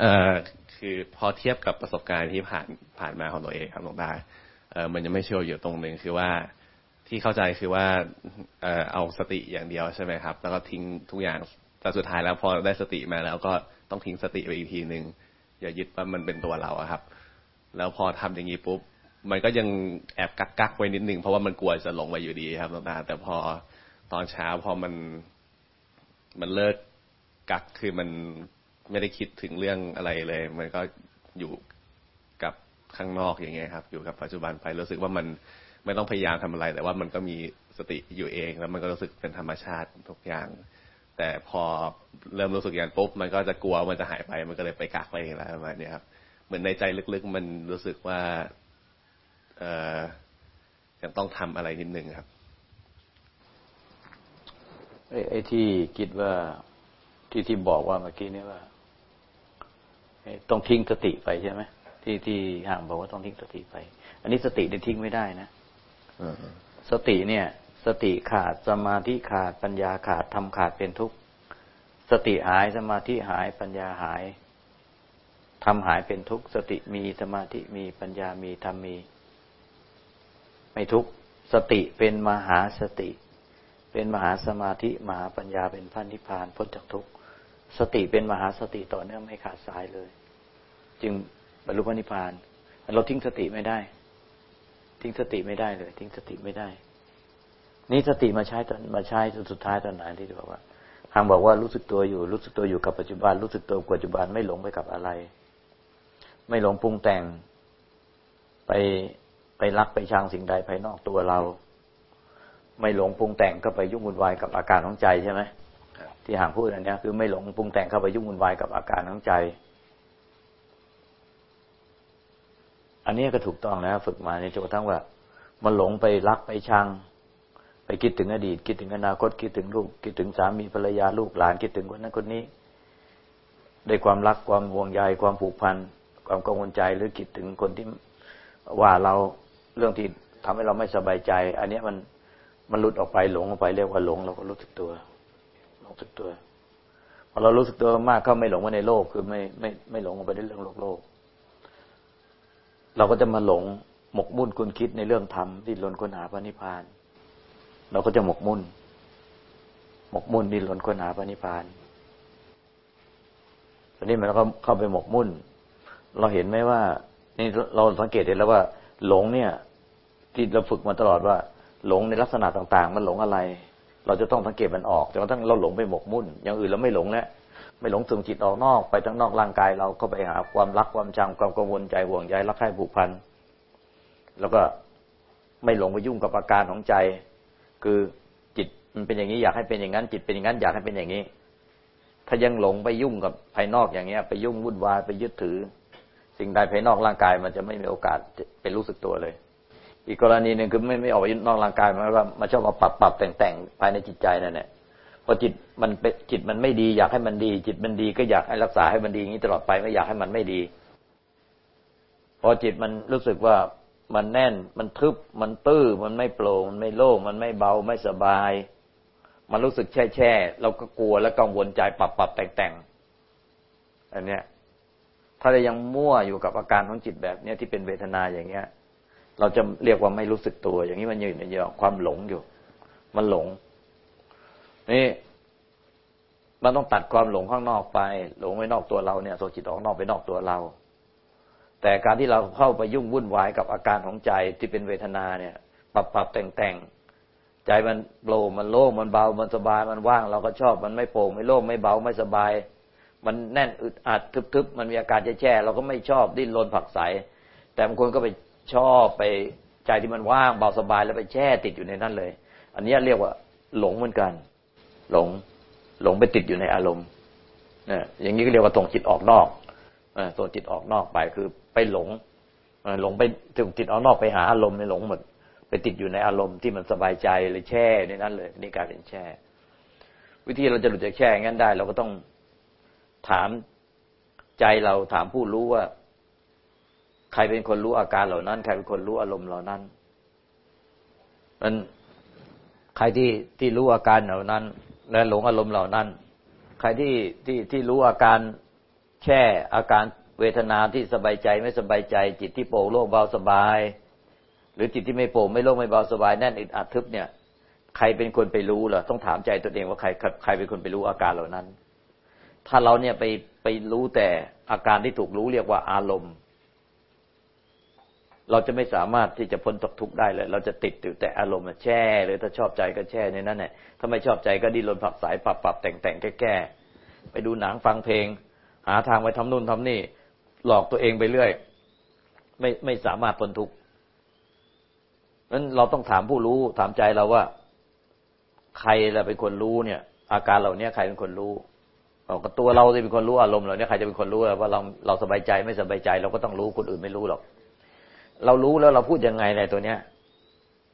เอ่อคือพอเทียบกับประสบการณ์ที่ผ่านผ่านมาของตัวเองครับหลวงตาเอ่อมันยังไม่เชื่ออยู่ตรงหนึ่งคือว่าที่เข้าใจคือว่าเอ่อเอาสติอย่างเดียวใช่ไหมครับ แล้วก็ทิ้งทุกอย่างแต่สุดท้ายแล้วพอได้สติมาแล้วก็ต้องทิ้งสติไปอีกทีหนึ่งอย่ายึดว่ามันเป็นตัวเราครับ แล้วพอทำอย่างนี้ปุ๊บมันก็ยังแอบกักกักไว้นิดนึงเพราะว่ามันกลัวจะหลงไปอยู่ดีครับหลวงตาแต่พอตอนเช้าพอมันมันเลิกกักคือมัน ไม่ได้คิดถึงเรื่องอะไรเลย มันก็อยู่กับข้างนอกอย่างเงี้ยครับ อยู่กับปัจจุบันไปรู้สึกว่ามันไม่ต้องพยายามทำอะไร แต่ว่ามันก็มีสติอยู่เอง แล้วมันก็รู้สึกเป็นธรรมชาติทุกอย่าง แต่พอเริ่มรู้สึกอย่างปุ๊บมันก็จะกลัวมันจะหายไป มันก็เลยไปกักไปเองแล้วประมาณนี้ครับ เหมือนในใจลึกๆ มันรู้สึกว่า เออยังต้องทำอะไรนิดนึงครับไอ้ที่คิดว่าที่ที่บอกว่าเมื่อกี้นี้ว่า ต้องทิ้งสติไปใช่ไหมที่ที่ห่างบอกว่าต้องทิ้งสติไป อันนี้สติได้ทิ้งไม่ได้นะสติเนี่ย สติขาดสมาธิขาดปัญญาขาดทำขาดเป็นทุกข์สติหายสมาธิหายปัญญาหายทำหายเป็นทุกข์สติมีสมาธิมีปัญญามีธรรมมี ไม่ทุกข์สติเป็นมหาสติ เป็นมหาสมาธิมหาปัญญาเป็นพันธิพานพ้นจากทุกข์ สติเป็นมหาสติต่อเนื่องไม่ขาดสายเลย จึงบรรลุพระนิพพาน เราทิ้งสติไม่ได้ ทิ้งสติไม่ได้เลย ทิ้งสติไม่ได้ นี่สติมาใช้ตอนมาใช้จนสุดท้ายตอนไหนที่บอกว่าทางบอกว่ารู้สึกตัวอยู่รู้สึกตัวอยู่กับปัจจุบัน รู้สึกตัวปัจจุบันไม่หลงไปกับอะไร ไม่หลงปรุงแต่ง ไปไปรักไปชังสิ่งใดภายนอกตัวเรา ไม่หลงปรุงแต่งก็ไปยุ่งวุ่นวายกับอาการของใจใช่ไหม ที่ห่างพูดอันนี้คือไม่หลงปรุงแต่งเข้าไปยุ่งวุ่นวายกับอาการของใจ อันนี้ก็ถูกต้องนะฝึกมาในจนกระทั่งว่า มันหลงไปรักไปชัง ไปคิดถึงอดีต คิดถึงอนาคตคิดถึงลูกคิดถึงสามีภรรยาลูกหลานคิดถึงคนนั้นคนนี้ด้วยความรักความห่วงใยความผูกพันความกังวลใจหรือคิดถึงคนที่ว่าเราเรื่องที่ทำให้เราไม่สบายใจ อันนี้มันมันหลุดออกไปหลงออกไปเรียกว่าหลงเราก็รู้สึกตัว รู้สึกตัวพอเรารู้สึกตัวมากเข้าไม่หลงมาในโลกคือไม่ไม่ไม่หลงไปในเรื่องโลกโลก เราก็จะมาหลงหมกมุ่นคุณคิดในเรื่องธรรมที่หลนค้นหาพระนิพพาน เราก็จะหมกมุ่น หมกมุ่นดิ้นหลนค้นหาพระนิพพานตอนนี้มันก็เข้าไปหมกมุ่น เราเห็นไหมว่า นี่เราสังเกตเห็นแล้วว่า หลงเนี่ยที่เราฝึกมาตลอดว่า หลงในลักษณะต่าง ๆ มันหลงอะไร เราจะต้องสังเกตมันออกจนกระทั่งเราหลงไปหมกมุ่น อย่างอื่นเราไม่หลงแล้วไม่หลงส่งจิตออกนอกไปทั้งนอกร่างกายเราก็ไปหาความรักความชังความกังวลใจห่วงใยรักใคร่ผูกพันแล้วก็ไม่หลงไปยุ่งกับอาการของใจ คือจิตมันเป็นอย่างนี้อยากให้เป็นอย่างนั้น จิตเป็นอย่างนั้นอยากให้เป็นอย่างนี้ ถ้ายังหลงไปยุ่งกับภายนอกอย่างเงี้ย ไปยุ่งวุ่นวายไปยึดถือ สิ่งใดภายนอกร่างกายมันจะไม่มีโอกาสเป็นรู้สึกตัวเลย อีกกรณีหนึ่งคือไม่ไม่ออกไปนอกร่างกายมันว่ามาชอบมาปรับปรับแต่งแต่งภายในจิตใจนั่นแหละพอจิตมันเป็นจิตมันไม่ดี อยากให้มันดี จิตมันดีก็อยากให้รักษาให้มันดีอย่างนี้ตลอดไปไม่อยากให้มันไม่ดี พอจิตมันรู้สึกว่ามันแน่นมันทึบมันตื้อมันไม่โปร่งมันไม่โล่งมันไม่เบาไม่สบาย มันรู้สึกแช่แช่เราก็กลัวและกังวลใจปรับปรับแต่งแต่งอันเนี้ยถ้าเรายังมั่วอยู่กับอาการของจิตแบบเนี้ยที่เป็นเวทนาอย่างเงี้ย เราจะเรียกว่าไม่รู้สึกตัว อย่างนี้มันอยู่ในเยอะความหลงอยู่ มันหลง นี่มันต้องตัดความหลงข้างนอกไป หลงไว้นอกตัวเราเนี่ยโซจิตออกนอกไปนอกตัวเรา แต่การที่เราเข้าไปยุ่งวุ่นวายกับอาการของใจที่เป็นเวทนาเนี่ย ปรับปรับแต่งแต่งใจมันโปร่งมันโล่งมันเบามันสบายมันว่าง เราก็ชอบมันไม่โปร่งไม่โล่งไม่เบาไม่สบาย มันแน่นอึดอัดทึบๆมันมีอาการแช่เราก็ไม่ชอบดิ้นรนผักใสแต่บางคนก็ไป ชอบไปใจที่มันว่างเบาสบายแล้วไปแช่ติดอยู่ในนั้นเลย อันนี้เรียกว่า หลงเหมือนกัน หลง หลงไปติดอยู่ในอารมณ์เนี่ยอย่างนี้ก็เรียกว่าส่งจิตออกนอกส่งจิตออกนอกไปคือไปหลงหลงไปส่งจิตออกนอกไปหาอารมณ์ในหลงหมดไปติดอยู่ในอารมณ์ที่มันสบายใจเลยแช่ในนั้นเลยนี่การเป็นแช่ วิธีเราจะหลุดจากแช่งั้นได้ เราก็ต้องถามใจเราถามผู้รู้ว่า ใครเป็นคนรู้อาการเหล่านั้น ใครเป็นคนรู้อารมณ์เหล่านั้นมันใครที่ที่รู้อาการเหล่านั้น และหลงอารมณ์เหล่านั้น ใครที่ที่ที่รู้อาการแช่อาการเวทนาที่สบายใจไม่สบายใจ จิตที่โปร่งโล่งเบาสบาย หรือจิตที่ไม่โปร่งไม่โล่งไม่เบาสบายแน่นอึดอัดทึบเนี่ย ใครเป็นคนไปรู้เหรอต้องถามใจตัวเองว่าใครใครเป็นคนไปรู้อาการเหล่านั้น ถ้าเราเนี่ยไปไปรู้แต่อาการที่ถูกรู้เรียกว่าอารมณ์ เราจะไม่สามารถที่จะพ้นตกทุกข์ได้เลย เราจะติดอยู่แต่อารมณ์แช่เลยถ้าชอบใจก็แช่ในนั้นแหละถ้าไม่ชอบใจก็ดิ้นรนผักสายปรับปรับแต่งแต่งแก้แก้ไปดูหนังฟังเพลง หาทางไปทำนู่นทำนี่ หลอกตัวเองไปเรื่อย ไม่ไม่สามารถพ้นทุกข์นั้นเราต้องถามผู้รู้ถามใจเราว่า ใครเราเป็นคนรู้เนี่ย อาการเหล่านี้ใครเป็นคนรู้ก็ตัวเราจะเป็นคนรู้อารมณ์เหล่านี้ใครจะเป็นคนรู้ว่าเราเราสบายใจไม่สบายใจ เราก็ต้องรู้คนอื่นไม่รู้หรอก เรารู้แล้วเราพูดยังไงในตัวเนี้ย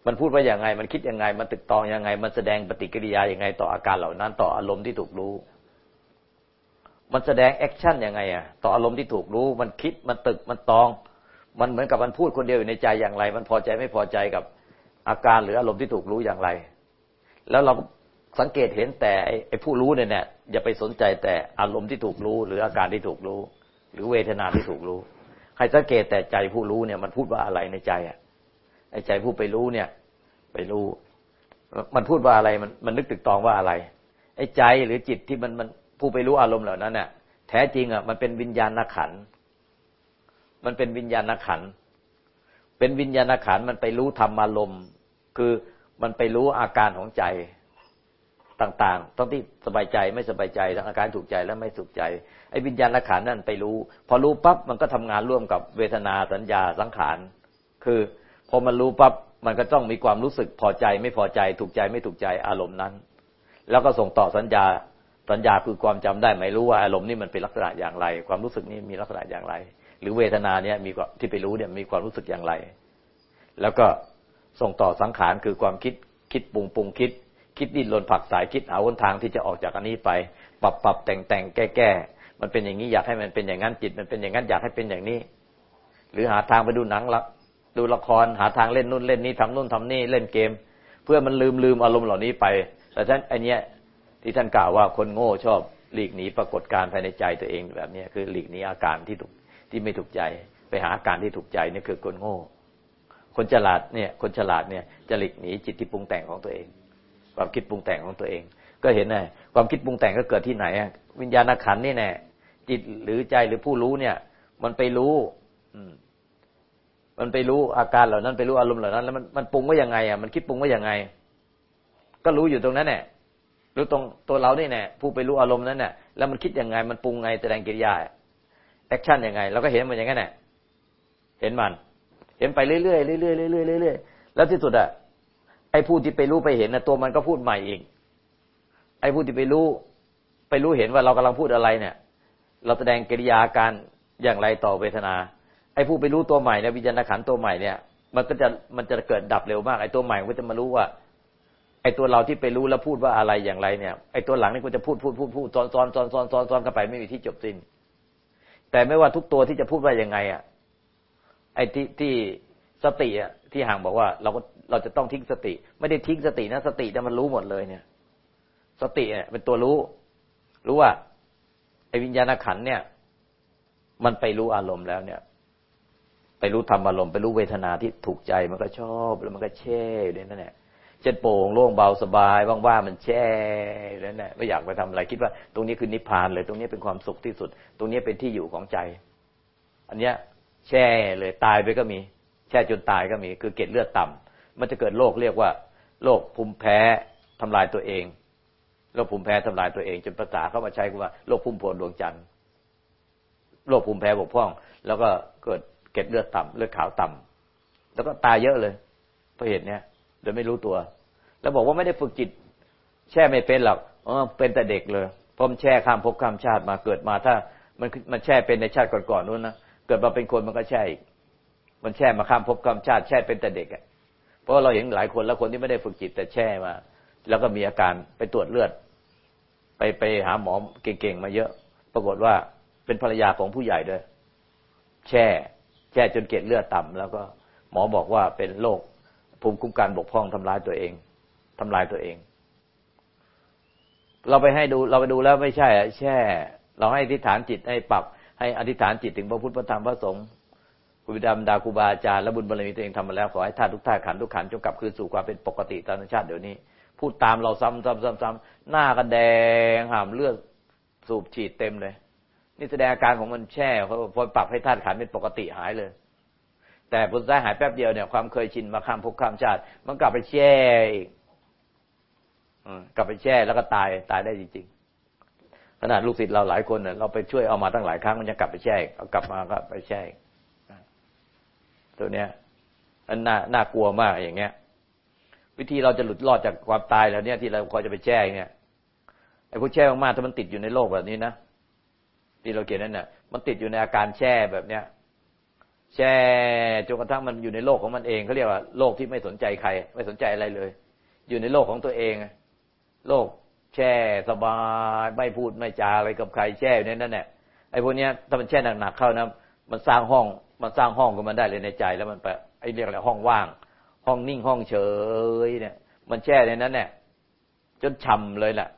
มันพูดว่าอย่างไง มันคิดยังไง มันตรึกตรองยังไง มันแสดงปฏิกิริยาอย่างไง ต่ออาการเหล่านั้น ต่ออารมณ์ที่ถูกรู้ มันแสดง action ยังไงอะ ต่ออารมณ์ที่ถูกรู้ มันคิด มันตรึก มันตรอง มันเหมือนกับมันพูดคนเดียวอยู่ในใจอย่างไร มันพอใจไม่พอใจกับอาการหรืออารมณ์ที่ถูกรู้อย่างไร แล้วเราสังเกตเห็นแต่ไอ้ผู้รู้เนี่ยเนี่ยอย่าไปสนใจแต่อารมณ์ที่ถูกรู้ หรืออาการที่ถูกรู้ หรือเวทนาที่ถูกรู้ ใครสังเกตแต่ใจผู้รู้เนี่ย มันพูดว่าอะไรในใจอะไอ้ใจผู้ไปรู้เนี่ย ไปรู้ มันพูดว่าอะไรมันมันนึกตึกตองว่าอะไร ไอ้ใจหรือจิตที่มันมันผู้ไปรู้อารมณ์เหล่านั้นเนี่ยแท้จริงอะมันเป็นวิญญาณขัน มันเป็นวิญญาณขัน เป็นวิญญาณขันมันไปรู้ธรรมอารมณ์คือมันไปรู้อาการของใจ ต่างๆ ต้องที่สบายใจไม่สบายใจทั้งอาการถูกใจและไม่ถูกใจ ไอ้วิญญาณขันนั่นไปรู้ พอรู้ปั๊บมันก็ทำงานร่วมกับเวทนาสัญญาสังขาร คือพอมันรู้ปั๊บมันก็ต้องมีความรู้สึกพอใจไม่พอใจ ถูกใจไม่ถูกใจอารมณ์นั้น แล้วก็ส่งต่อสัญญา สัญญาคือความจำได้ไม่รู้ว่าอารมณ์นี่มันเป็นลักษณะอย่างไร ความรู้สึกนี้มีลักษณะอย่างไร หรือเวทนาเนี่ยมีที่ไปรู้เนี่ยมีความรู้สึกอย่างไร แล้วก็ส่งต่อสังขารคือความคิดคิดปรุงปรุงคิด คิดดิ้นรนผักสายคิดหาวนทางที่จะออกจากอันนี้ไป ปรับปรับแต่งแต่งแก้แก้มันเป็นอย่างนี้อยากให้มันเป็นอย่างนั้นจิต มันเป็นอย่างนั้นอยากให้เป็นอย่างนี้ หรือหาทางไปดูหนังละดูละครหาทางเล่นนู่นเล่นนี้ทำนู่นทำนี่เล่นเกม เพื่อมันลืมลืมอารมณ์เหล่านี้ไปแต่ท่านไอเนี้ยที่ท่านกล่าวว่าคนโง่ชอบหลีกหนีปรากฏการภายในใจตัวเองแบบนี้คือหลีกหนีอาการที่ถูกที่ไม่ถูกใจ ไปหาอาการที่ถูกใจนี่คือคนโง่ คนฉลาดเนี่ย คนฉลาดเนี่ยจะหลีกหนีจิตที่ปรุงแต่งของตัวเอง ความคิดปรุงแต่งของตัวเอง ก็เห็นไงความคิดปรุงแต่งก็เกิดที่ไหนวิญญาณขันนี่แน่จิตหรือใจหรือผู้รู้เนี่ย มันไปรู้ อืม มันไปรู้อาการเหล่านั้นไปรู้อารมณ์เหล่านั้น แล้วมันมันปรุงว่ายังไงอะมันคิดปรุงว่ายังไง ก็รู้อยู่ตรงนั้นแหละรู้ตรงตัวเรานี่แน่ผู้ไปรู้อารมณ์นั้นเนี่ยแล้วมันคิดยังไง มันปรุงไงแสดงกิริยาaction ยังไงเราก็เห็นมันอย่างนั้นแหละเห็นมัน เห็นไปเรื่อยๆเรื่อยๆเรื่อยๆเรื่อยๆแล้วที่สุดอะ ไอ้ผู้ที่ไปรู้ไปเห็นนะตัวมันก็พูดใหม่เองไอ้ผู้ที่ไปรู้ ไปรู้เห็นว่าเรากำลังพูดอะไรเนี่ย เราแสดงกิริยาการอย่างไรต่อเวทนา ไอ้ผู้ไปรู้ตัวใหม่เนี่ยวิญญาณขันธ์ตัวใหม่เนี่ย มันก็จะมันจะเกิดดับเร็วมากไอ้ตัวใหม่ก็จะมารู้ว่า ไอ้ตัวเราที่ไปรู้แล้วพูดว่าอะไรอย่างไรเนี่ย ไอ้ตัวหลังนี่ก็จะพูดพูดพูดพูดซ้อนซ้อนซ้อนซ้อนซ้อนซ้อนกันไปไม่มีที่จบสิ้น แต่ไม่ว่าทุกตัวที่จะพูดว่ายังไงอะไอ้ที่ที่สติอะที่ห่างบอกว่าเราก็ เราจะต้องทิ้งสติ ไม่ได้ทิ้งสตินะสติจะมันรู้หมดเลยเนี่ย สติเนี่ยเป็นตัวรู้ รู้ว่าไอ้วิญญาณขันเนี่ย มันไปรู้อารมณ์แล้วเนี่ย ไปรู้ธรรมอารมณ์ไปรู้เวทนาที่ถูกใจมันก็ชอบแล้วมันก็แช่อยู่ในนั่นแหละเช่นโปร่งโล่งเบาสบายว่างๆมันแช่แล้วเนี่ยไม่อยากไปทำอะไรคิดว่า ตรงนี้คือนิพพานเลย ตรงนี้เป็นความสุขที่สุด ตรงนี้เป็นที่อยู่ของใจ อันเนี้ย แช่เลยตายไปก็มี แช่จนตายก็มี คือเกล็ดเลือดต่ำ มันจะเกิดโรคเรียกว่าโรคภูมิแพ้ทำลายตัวเองโรคภูมิแพ้ทำลายตัวเอง จนภาษาเข้ามาใช้ว่าโรคภูมิพลดวงจันทร์โรคภูมิแพ้บกพร่อง แล้วก็เกิดเก็ดเลือดต่ำเลือดขาวต่ำแล้วก็ตายเยอะเลยเพราะเหตุเนี้ยโดยไม่รู้ตัว แล้วบอกว่าไม่ได้ฝึกจิต แช่ไม่เป็นหรอกเออเป็นแต่เด็กเลยพอมแช่ข้ามภพข้ามชาติมาเกิดมาถ้ามันมันแช่เป็นในชาติก่อนๆนู้นนะเกิดมาเป็นคนมันก็แช่อีกมันแช่มาข้ามภพข้ามชาติแช่เป็นแต่เด็กอะ เพราะเราเห็นหลายคนแล้วคนที่ไม่ได้ฝึกจิตแต่แช่มา แล้วก็มีอาการไปตรวจเลือด ไปไปหาหมอเก่งๆมาเยอะ ปรากฏว่าเป็นภรรยาของผู้ใหญ่ด้วย แช่ แช่จนเกล็ดเลือดต่ำแล้วก็หมอบอกว่าเป็นโรคภูมิคุ้มกันบกพร่องทำลายตัวเองทำลายตัวเอง เราไปให้ดูเราไปดูแล้วไม่ใช่แช่ เราให้ทิฏฐานจิตให้ปรับให้อธิษฐานจิตถึงพระพุทธพระธรรมพระสงฆ์ คุณบิดามดาครูบาอาจารย์และบุญบารมีตัวเองทำมาแล้ว ขอให้ท่าทุกท่าขันทุกขันจงกลับคืนสู่ความเป็นปกติตามธรรมชาติเดี๋ยวนี้ พูดตามเราซ้ำซ้ำซ้ำซ้ำหน้ากันแดงหามเลือดสูบฉีดเต็มเลย นี่แสดงอาการของมันแช่พอปรับให้ธาตุขันเป็นปกติหายเลย แต่ผลสุดท้ายหายแป๊บเดียวเนี่ยความเคยชินมาข้ามภพข้ามชาติ มันกลับไปแช่อีกกลับไปแช่แล้วก็ตายตายได้จริงๆขนาดลูกศิษย์เราหลายคนเนี่ยเราไปช่วยเอามาตั้งหลายครั้งมันจะกลับไปแช่เอากลับมาก็ไปแช่ ตัวเนี้ยอันน่าน่ากลัวมากอย่างเงี้ย วิธีเราจะหลุดรอดจากความตายแล้วเนี่ยที่เราคอยจะไปแช่เนี่ยไอ้พวกแช่มากๆถ้ามันติดอยู่ในโลกแบบนี้นะที่เราเขียนนั่นน่ะ มันติดอยู่ในอาการแช่แบบเนี้ยแช่จนกระทั่งมันอยู่ในโลกของมันเองเขาเรียกว่าโลกที่ไม่สนใจใคร ไม่สนใจอะไรเลย อยู่ในโลกของตัวเองโลกแช่สบายไม่พูดไม่จาอะไรกับใครแช่อยู่ในนั้นแหละไอ้พวกเนี้ยถ้ามันแช่หนักๆเข้านะ มันสร้างห้องมันสร้างห้องก็มันได้เลยในใจ แล้วมันไปไอ้เรียกอะไรห้องว่าง ห้องนิ่งห้องเฉยเนี่ย มันแช่ในนั้นเนี่ยจนฉ่าเลยแหละ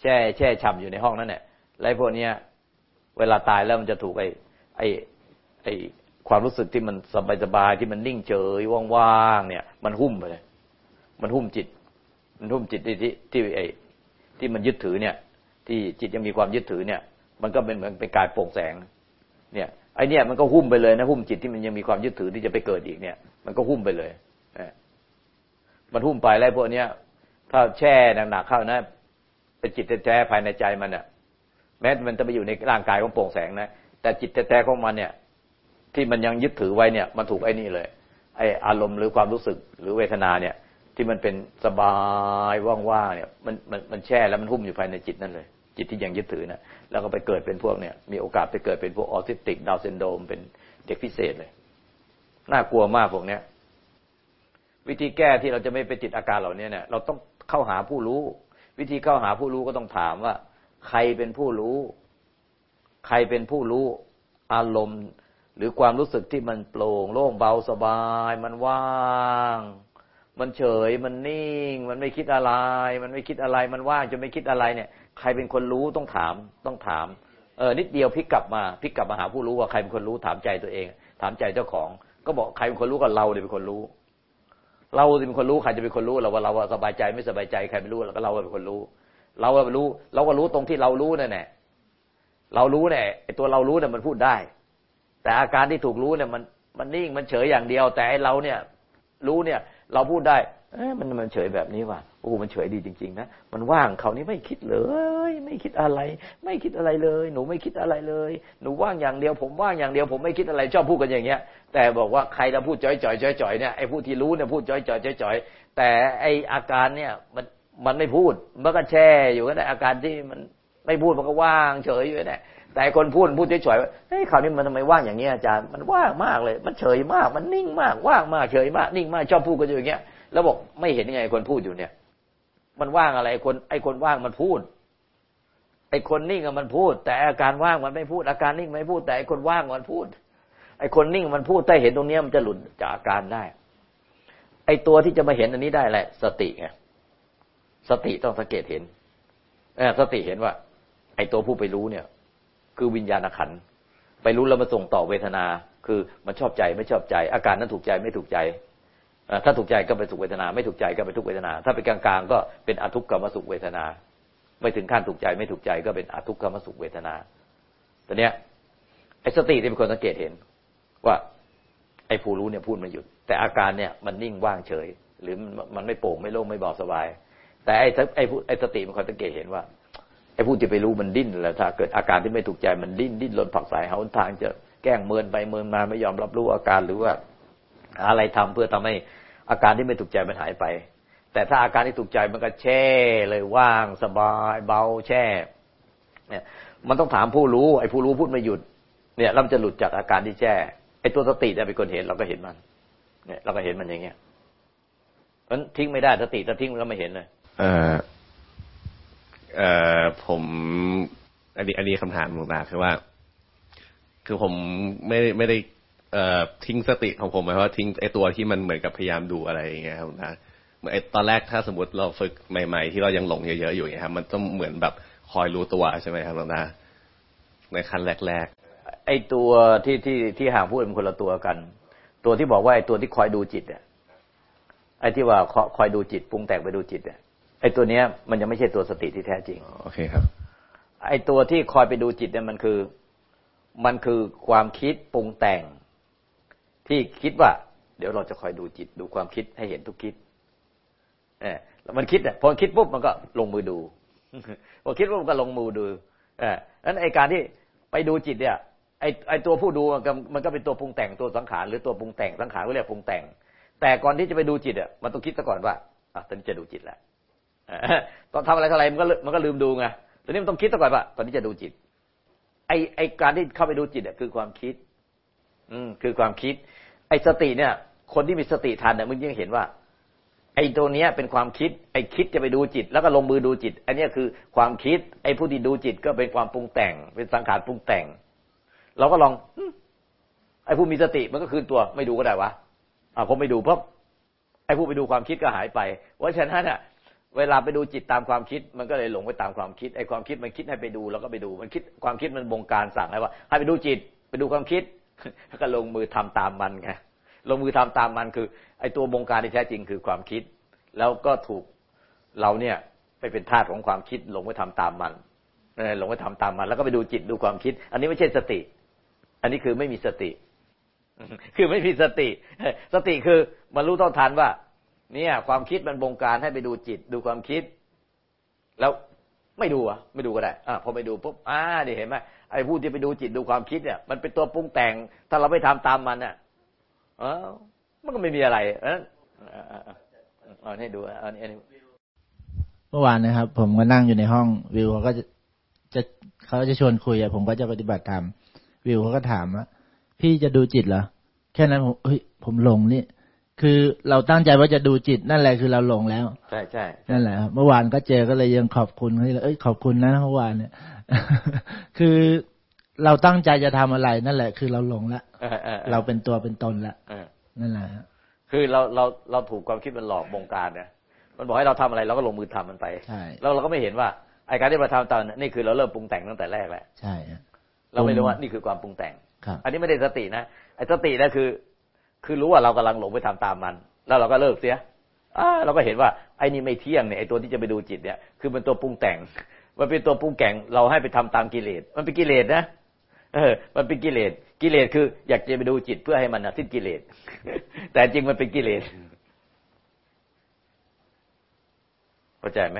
แช่แช่ฉ่าอยู่ในห้องนั้นเนี่ยไรพวกเนี้ยเวลาตายแล้วมันจะถูกไอ้ไอ้ไอ้ความรู้สึกที่มันสบายสบายที่มันนิ่งเฉยว่างๆเนี่ย มันหุ้มไปเลย มันหุ้มจิต มันทุ่มจิตที่ที่ไอ้ที่มันยึดถือเนี่ย ที่จิตยังมีความยึดถือเนี่ย มันก็เป็นเหมือนเป็นกายโปร่งแสง เนี่ย ไอเนี่ยมันก็หุ้มไปเลยนะหุ้มจิตที่มันยังมีความยึดถือที่จะไปเกิดอีกเนี่ย มันก็หุ้มไปเลยมันหุ้มไปแล้วพวกเนี้ยถ้าแช่หนักๆเข้านะเป็นจิตแท้ๆภายในใจมันเนี่ยแม้มันจะไปอยู่ในร่างกายของโปร่งแสงนะแต่จิตแท้ๆของมันเนี่ย ที่มันยังยึดถือไว้เนี่ยมันถูกไอ้นี่เลย ไออารมณ์หรือความรู้สึกหรือเวทนาเนี่ย ที่มันเป็นสบายว่างๆเนี่ย มันมันมันแช่แล้วมันหุ้มอยู่ภายในจิตนั่นเลย จิตที่ยังยึดถือนะแล้วก็ไปเกิดเป็นพวกเนี่ย มีโอกาสไปเกิดเป็นพวกออทิสติกดาวเซนโดมเป็นเด็กพิเศษเลย น่ากลัวมากพวกเนี้ย วิธีแก้ที่เราจะไม่ไปติดอาการเหล่านี้เนี่ย เราต้องเข้าหาผู้รู้ วิธีเข้าหาผู้รู้ก็ต้องถามว่า ใครเป็นผู้รู้ ใครเป็นผู้รู้ อารมณ์ หรือความรู้สึกที่มันโปร่งโล่งเบาสบาย มันว่างมันเฉย มันนิ่ง มันไม่คิดอะไร มันไม่คิดอะไร มันว่างจะไม่คิดอะไรเนี่ย ใครเป็นคนรู้ต้องถามต้องถามเออนิดเดียวพลิกกลับมาพลิกกลับมาหาผู้รู้ว่าใครเป็นคนรู้ถามใจตัวเอง ถามใจเจ้าของ ก็บอกใครเป็นคนรู้ก็เราเดี๋ยเป็นคนรู้ เราเป็นคนรู้ใครจะเป็นคนรู้เราว่าเราสบายใจไม่สบายใจใครไม่รู้เราก็เราเป็นคนรู้ เราเป็นรู้ เราก็รู้ตรงที่เรารู้นั่นแหละเรารู้เนี่ยตัวเรารู้เนี่ยมันพูดได้ แต่อาการที่ถูกรู้เนี่ยมันมันนิ่งมันเฉยอย่างเดียว แต่ไอเราเนี่ย รู้เนี่ย เราพูดได้ เอมันมันเฉยแบบนี้ว่ะ อ้มันเฉยดีจริง ๆ นะ มันว่างเขานี้ไม่คิดเลย ไม่คิดอะไร ไม่คิดอะไรเลย หนูไม่คิดอะไรเลย หนูว่างอย่างเดียว ผมว่างอย่างเดียวผมไม่คิดอะไรชอบพูดกันอย่างเงี้ย แต่บอกว่าใครจะพูดจ่อยจ่อยจ่อยจ่อยเนี่ยไอ้ผู้ที่รู้เนี่ยพูดจ่อยจ่อยจ่อยจ่อยแต่ไอ้อาการเนี่ยมันมันไม่พูดมันก็แช่อยู่ก็ได้อาการที่มันไม่พูดมันก็ว่างเฉยอยู่นี่แต่คนพูดพูดเฉยๆว่าเฮ้ยคราวนี้มันทำไมว่างอย่างเงี้ยอาจารย์มันว่างมากเลย มันเฉยมาก มันนิ่งมากว่างมากเฉยมากนิ่งมากชอบพูดกันอยู่อย่างเงี้ยแล้วบอกไม่เห็นยังไงคนพูดอยู่เนี่ย มันว่างอะไรคน ไอ้คนว่างมันพูด ไอ้คนนิ่งมันพูด แต่อาการว่างมันไม่พูด อาการนิ่งไม่พูด แต่ไอ้คนว่างมันพูด ไอ้คนนิ่งมันพูดแต่เห็นตรงเนี้ยมันจะหลุดจากอาการได้ ไอ้ตัวที่จะมาเห็นอันนี้ได้แหละสติไงสติต้องสังเกตเห็นเอสติเห็นว่า ไอ้ตัวผู้ไปรู้เนี่ย คือวิญญาณขันไปรู้แล้วมาส่งต่อเวทนา คือมันชอบใจไม่ชอบใจ อาการนั้นถูกใจไม่ถูกใจ ถ้าถูกใจก็ไปสุขเวทนา ไม่ถูกใจก็ไปทุกเวทนา ถ้าเป็นกลางๆ ก็เป็นอทุกขมสุขเวทนา ไม่ถึงขั้นถูกใจไม่ถูกใจก็เป็นอทุกขมสุขเวทนาตอนเนี้ยไอ้สติที่เป็นคนสังเกตเห็น ว่า ไอ้ผู้รู้เนี่ยพูดมาหยุด แต่อาการเนี่ยมันนิ่งว่างเฉย หรือมันไม่โป่งไม่โล่งไม่เบาสบาย แต่ไอ้ไอ้ไอ้สติมันคอยสังเกตเห็นว่าไอ้ผู้ที่ไปรู้มันดิ้นแล้วถ้าเกิดอาการที่ไม่ถูกใจมันดิ้นดิ้นรนผักสายหาทางจะแกล้งเมินไปเมินมาไม่ยอมรับรู้อาการหรือว่า อะไรทำเพื่อทำให้อาการที่ไม่ถูกใจมันหายไป แต่ถ้าอาการที่ถูกใจมันก็แช่เลยว่างสบายเบาแช่ เนี่ย มันต้องถามผู้รู้ไอ้ผู้รู้พูดไม่หยุด เนี่ยเราจะหลุดจากอาการที่แช่ไอ้ตัวสติเนี่ยเป็นคนเห็นเราก็เห็นมัน เนี่ย เราก็เห็นมันอย่างเงี้ยมันทิ้งไม่ได้สติถ้าทิ้งแล้วไม่เห็นเลยเออเออผมอันนี้อันนี้คำถามหลวงตาคือว่า คือผมไม่ไม่ได้ เอ่อทิ้งสติของผมหมายว่าทิ้งไอตัวที่มันเหมือนกับพยายามดูอะไรอย่างเงี้ยครับหลวงตาเหมือนไอตอนแรกถ้าสมมติเราฝึกใหม่ ๆ ที่เรายังหลงเยอะๆอยู่อย่างเงี้ยครับมันต้องเหมือนแบบคอยรู้ตัวใช่ไหมครับหลวงตาในขั้นแรกไอตัวที่ที่ที่ห่างพูดมันคนละตัวกัน ตัวที่บอกว่าไอตัวที่คอยดูจิตเนี่ยไอที่ว่าคอยดูจิตปรุงแต่งไปดูจิตเนี่ยไอตัวเนี้ยมันยังไม่ใช่ตัวสติที่แท้จริงๆโอเคครับ ไอตัวที่คอยไปดูจิตเนี่ยมันคือ มันคือความคิดปรุงแต่ง ที่คิดว่า เดี๋ยวเราจะคอยดูจิตดูความคิดให้เห็นทุกคิดเออมันคิดเนี่ยพอคิดปุ๊บมันก็ลงมือดูพอคิดปุ๊บมันก็ลงมือดูเออนั้นไอการที่ไปดูจิตเนี่ย ไอไอตัวผู้ดูมันก็มันก็เป็นตัวปรุงแต่งตัวสังขารหรือตัวปรุงแต่งสังขารก็เรียกปรุงแต่ง แต่ก่อนที่จะไปดูจิตอะมันต้องคิดซะก่อนว่าอะตอนนี้จะดูจิตแล้วตอนทำอะไรเท่าไรมันก็มันก็ลืมดูไงตอนนี้มันต้องคิดซะก่อนว่าตอนนี้จะดูจิต ไอไอการที่เข้าไปดูจิตเนี่ยคือความคิด อืมคือความคิด ไอสติเนี่ย คนที่มีสติทันเนี่ยมึงยิ่งเห็นว่า ไอตัวเนี้ยเป็นความคิด ไอคิดจะไปดูจิต แล้วก็ลงมือดูจิต อันนี้คือความคิด ไอผู้ที่ดูจิตก็เป็นความปรุงแต่ง เป็นสังขารปรุงแต่ง เราก็ลองไอผู้มีสติมันก็คืนตัวไม่ดูก็ได้วะอ่าผมไม่ดูเพราะไอผู้ไปดูความคิดก็หายไปเพราะฉะนั้นเนี่ยเวลาไปดูจิตตามความคิด มันก็เลยหลงไปตามความคิดไอความคิดมันคิดให้ไปดูเราก็ไปดู มันคิดความคิดมันบงการสั่งให้ว่า ให้ไปดูจิต ไปดูความคิด แล้วก็ลงมือทำตามมันไงลงมือทำตามมันคือ ไอตัวบงการที่แท้จริงคือความคิด แล้วก็ถูกเราเนี่ยไปเป็นทาสของความคิดลงไปทำตามมันหลงไปทำตามมัน แล้วก็ไปดูจิตดูความคิด อันนี้ไม่ใช่สติ อันนี้คือไม่มีสติ คือไม่มีสติ สติคือมันรู้ต้องทันว่า เนี่ย ความคิดมันบงการให้ไปดูจิตดูความคิด แล้วไม่ดูอะ ไม่ดูก็ได้อ่าพอไปดูปุ๊บอ่านี่เห็นไหม ไอ้ผู้ที่ไปดูจิตดูความคิดเนี่ยมันเป็นตัวปรุงแต่ง ถ้าเราไม่ทำตามมันเนี่ยเออมันก็ไม่มีอะไรเออเอาให้ดูอันนี้เมื่อวานนะครับ ผมก็นั่งอยู่ในห้องวิวเขาก็จะจะเขาจะชวนคุยอะผมก็จะปฏิบัติธรรมวิวเขาก็ถามว่าพี่จะดูจิตเหรอแค่นั้นผมเฮ้ยผมหลงนี่คือเราตั้งใจว่าจะดูจิตนั่นแหละคือเราหลงแล้ว ใช่ใช่นั่นแหละครับเมื่อวานก็เจอก็เลยยังขอบคุณเขาเลยเอ้ยขอบคุณนะเมื่อวานเนี่ย คือเราตั้งใจจะทำอะไรนั่นแหละ คือเราหลงละเราเป็นตัวเป็นตนละนั่นแหละคือเราเราเราถูกความคิดมันหลอกบงการเนี่ยมันบอกให้เราทำอะไรเราก็ลงมือทำมันไปใช่แล้วเราก็ไม่เห็นว่าไอ้การที่เราทำตอนนี่คือเราเริ่มปรุงแต่งตั้งแต่แรกแล้วใช่เราไม่รู้ว่านี่คือความปรุงแต่งอันนี้ไม่ได้สตินะไอ้สตินั่นคือ คือรู้ว่าเรากำลังหลงไปทำตามมัน แล้วเราก็เลิกเสียอ่าเราก็เห็นว่าไอ้นี่ไม่เที่ยงเนี่ยไอ้ตัวที่จะไปดูจิตเนี่ยคือมันตัวปรุงแต่ง มันเป็นตัวปรุงแต่งเราให้ไปทำตามกิเลส มันเป็นกิเลสนะเออ มันเป็นกิเลส กิเลสคือ อยากจะไปดูจิตเพื่อให้มันสิ้นกิเลส แต่จริงมันเป็นกิเลสเข้าใจไหม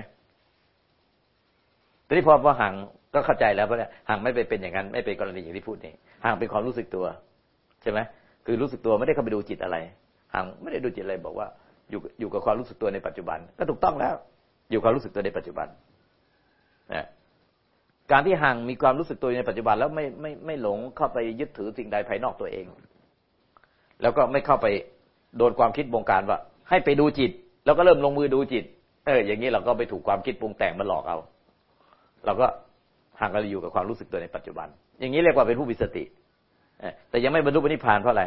ทีนี้พอพอห่างก็เข้าใจแล้วเพราะห่างไม่ไปเป็นอย่างนั้น ไม่เป็นกรณีอย่างที่พูดนี่ห่างเป็นความรู้สึกตัว ใช่ไหมคือรู้สึกตัวไม่ได้เข้าไปดูจิตอะไร ห่างไม่ได้ดูจิตอะไรบอกว่า อยู่อยู่กับความรู้สึกตัวในปัจจุบัน ก็ถูกต้องแล้ว อยู่ความรู้สึกตัวในปัจจุบัน นะการที่ห่างมีความรู้สึกตัวในปัจจุบันแล้วไม่ไม่ไม่หลงเข้าไปยึดถือสิ่งใดภายนอกตัวเอง แล้วก็ไม่เข้าไปโดนความคิดบงการว่า ให้ไปดูจิต แล้วก็เริ่มลงมือดูจิต เออ อย่างนี้เราก็ไปถูกความคิดปรุงแต่งมันหลอกเอาเราก็ห่างกันอยู่กับความรู้สึกตัวในปัจจุบัน อย่างนี้เรียกว่าเป็นผู้มีสติแต่ยังไม่บรรลุปณิพานเพราะอะไร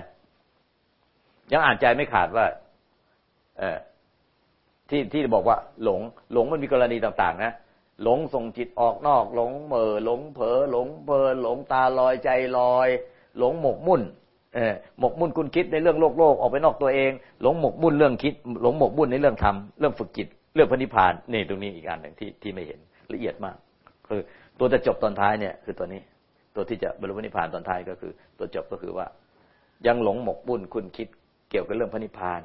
ยังอ่านใจไม่ขาดว่า เออที่ที่บอกว่าหลง หลงมันมีกรณีต่าง ๆ นะ หลงส่งจิตออกนอก หลงเมอหลงเผลอหลงเพลินหลงตาลอยใจลอย หลงหมกมุ่นเออหมกมุ่นคุณคิดในเรื่องโลกโลกออกไปนอกตัวเอง หลงหมกมุ่นเรื่องคิด หลงหมกมุ่นในเรื่องทำเรื่องฝึกจิต เรื่องพนิพานนี่ตรงนี้อีกอันหนึ่งที่ที่ไม่เห็นละเอียดมาก คือตัวจะจบตอนท้ายเนี่ยคือตัวนี้ ตัวที่จะบรรลุพนิพานตอนท้ายก็คือ ตัวจบก็คือว่า ยังหลงหมกมุ่นคุณคิด เกี่ยวกับเรื่องพนิพาน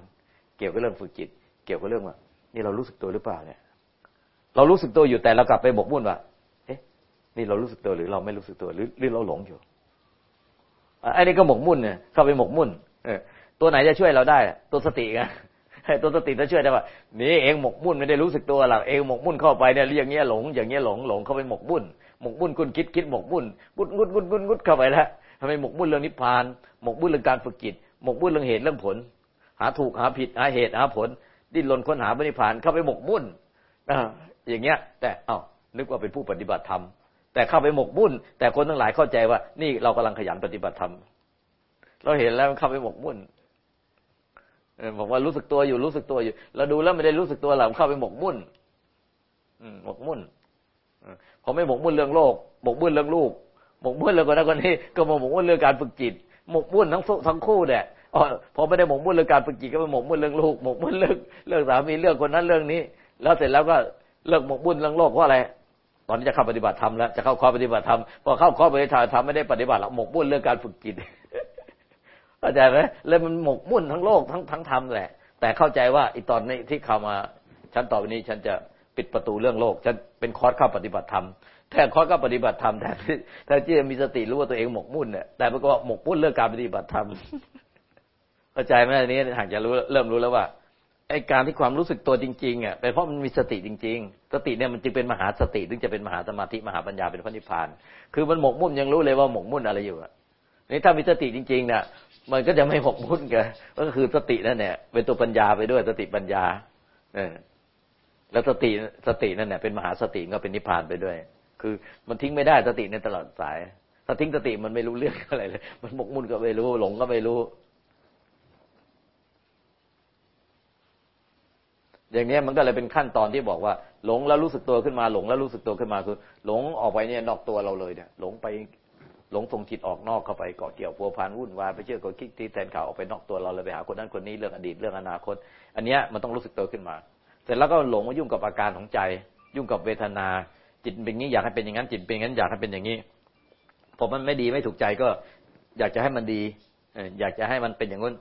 เกี่ยวกับเรื่องฝึกจิต เกี่ยวกับเรื่องว่านี่เรารู้สึกตัวหรือเปล่าเนี่ย เรารู้สึกตัวอยู่แต่เรากลับไปบกมุ่นว่า เอ๊ะ นี่เรารู้สึกตัวหรือเราไม่รู้สึกตัวหรือหรือเราหลงอยู่ไอ้นี่ก็หมกมุ่นเนี่ยเข้าไปหมกมุ่นเออตัวไหนจะช่วยเราได้ ตัวสติไงตัวสติจะช่วยได้ว่านี่เองหมกมุ่นไม่ได้รู้สึกตัวหรอกเองหมกมุ่นเข้าไปเนี่ยอย่างเงี้ยหลง อย่างเงี้ยหลงหลงเข้าไปหมกมุ่นหมกมุ่นคุณคิดคิดหมกมุ่นบุดงุดงุดงุดงุดเข้าไปแล้วทำไมหมกมุ่นเรื่องนิพพานหมกมุ่นเรื่องการฝึกจิตหมกมุ่นเรื่องเหตุเรื่องผล หาถูกหาผิดหาเหตุหาผล ดิ้นรนค้นหานิพพานเข้าไปหมกมุ่น อย่างเงี้ย แต่เอ้านึกว่าเป็นผู้ปฏิบัติธรรมแต่เข้าไปหมกมุ่น แต่คนทั้งหลายเข้าใจว่า นี่เรากำลังขยันปฏิบัติธรรมเราเห็นแล้วมันเข้าไปหมกมุ่นบอกว่ารู้สึกตัวอยู่รู้สึกตัวอยู่ เราดูแล้วไม่ได้รู้สึกตัวเราเข้าไปหมกมุ่นหมกมุ่นพอไม่หมกมุ่นเรื่องโลกหมกมุ่นเรื่องลูกหมกมุ่นเรื่องคนนั้นคนนี้ก็มาหมกมุ่นเรื่องการฝึกจิต หมกมุ่นทั้งทั้งคู่เนี่ยพอไม่ได้หมกมุ่นเรื่องการฝึกจิตก็ไปหมกมุ่นเรื่องลูกหมกมุ่นเรื่องเรื่องสามีเรื่องคนนั้นเรื่องนี้ แล้วเสร็จแล้วก็ เลิกหมกมุ่นเรื่องโลกเพราะอะไรตอนนี้จะเข้าปฏิบัติธรรมแล้วจะเข้าข้อปฏิบัติธรรมพอเข้าข้อปฏิบัติธรรมไม่ได้ปฏิบัติหรอกหมกมุ่นเรื่องการฝึกจิตเข้าใจไหมเลยมันหมกมุ่นทั้งโลกทั้งทั้งธรรมแหละ แต่เข้าใจว่าอีตอนนี้ที่เข้ามาฉันต่อไปนี้ฉันจะปิดประตูเรื่องโลกฉันเป็นคอร์สเข้าปฏิบัติธรรมแทนคอร์สเข้าปฏิบัติธรรมแทนแทนที่จะมีสติรู้ว่าตัวเองหมกมุ่นเนี่ยแต่มันก็หมกมุ่นเรื่องการปฏิบัติธรรมเข้าใจไหมอันนี้ห่ากจะรู้เริ่มรู้แล้วว่า ไอการที่ความรู้สึกตัวจริงๆอะเป็นเพราะมันมีสติจริง ๆ สติเนี่ยมันจึงเป็นมหาสติถึงจะเป็นมหาสมาธิมหาปัญญาเป็นพระนิพพาน คือมันหมกมุ่นยังรู้เลยว่าหมกมุ่นอะไรอยู่อะนี่ถ้ามีสติจริงๆเนี่ยมันก็จะไม่หมกมุ่นกันก็คือสตินั่นแหละเป็นตัวปัญญาไปด้วยสติปัญญา เออ แล้วสติสตินั่นแหละเป็นมหาสติก็เป็นนิพพานไปด้วย คือมันทิ้งไม่ได้สติในตลอดสาย ถ้าทิ้งสติมันไม่รู้เรื่องอะไรเลย มันหมกมุ่นก็ไม่รู้หลงก็ไม่รู้ อย่างนี้มันก็เลยเป็นขั้นตอนที่บอกว่า หลงแล้วรู้สึกตัวขึ้นมาหลงแล้วรู้สึกตัวขึ้นมาคือ หลงออกไปเนี่ยนอกตัวเราเลยเนี่ยหลงไปหลงส่งจิตออกนอกเข้าไปเกาะเกี่ยวพัวพันวุ่นวายไปเชื่อก็คิดที่แทนข่าวออกไปนอกตัวเราเลยไปหาคนนั้นคนนี้เรื่องอดีตเรื่องอนาคต อันเนี้ยมันต้องรู้สึกตัวขึ้นมา เสร็จแล้วก็หลงมายุ่งกับอาการของใจ ยุ่งกับเวทนา จิตเป็นอย่างนี้อยากให้เป็นอย่างนั้นจิตเป็นอย่างนั้นอยากให้เป็นอย่างนี้พอมันไม่ดีไม่ถูกใจก็ อยากจะให้มันดีอยากจะให้มันเป็นอย่างนั้น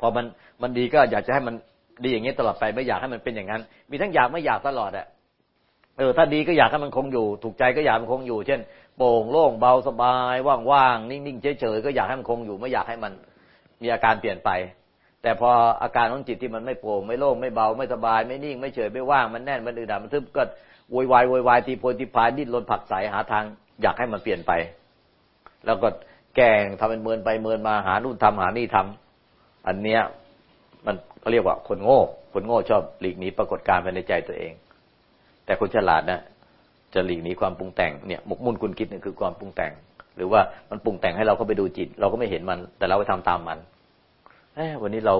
พอมันมันดีก็อยากจะให้มัน ดีอย่างนี้ตลอดไปไม่อยากให้มันเป็นอย่างนั้น มีทั้งอยากไม่อยากตลอดอะเออถ้าดีก็อยากให้มันคงอยู่ ถูกใจก็อยากมันคงอยู่ เช่น โปร่งโล่งเบาสบายว่างๆนิ่งๆเฉยๆก็อยากให้มันคงอยู่ ไม่อยากให้มันมีอาการเปลี่ยนไป แต่พออาการของจิตที่มันไม่โปร่งไม่โล่งไม่เบาไม่สบายไม่นิ่ง ไม่เฉยไม่ว่างมันแน่นมันอึดอัดมันทึบก็โวยวายโวยวายตีโพตีพายดิ้นรนผักใสหาทาง อยากให้มันเปลี่ยนไป แล้วก็แกงทำเป็นเมินไปเมินมาหานู่นทำหานี่ทำอันเนี้ย มันเขาเรียกว่าคนโง่ คนโง่ชอบหลีกหนีปรากฏการณ์ภายในใจตัวเอง แต่คนฉลาดนะจะหลีกหนีความปรุงแต่งเนี่ยหมกมุ่นคุณคิดนี่คือความปรุงแต่ง หรือว่ามันปรุงแต่งให้เราเข้าไปดูจิต เราก็ไม่เห็นมัน แต่เราไปทำตามมันเอวันนี้เรา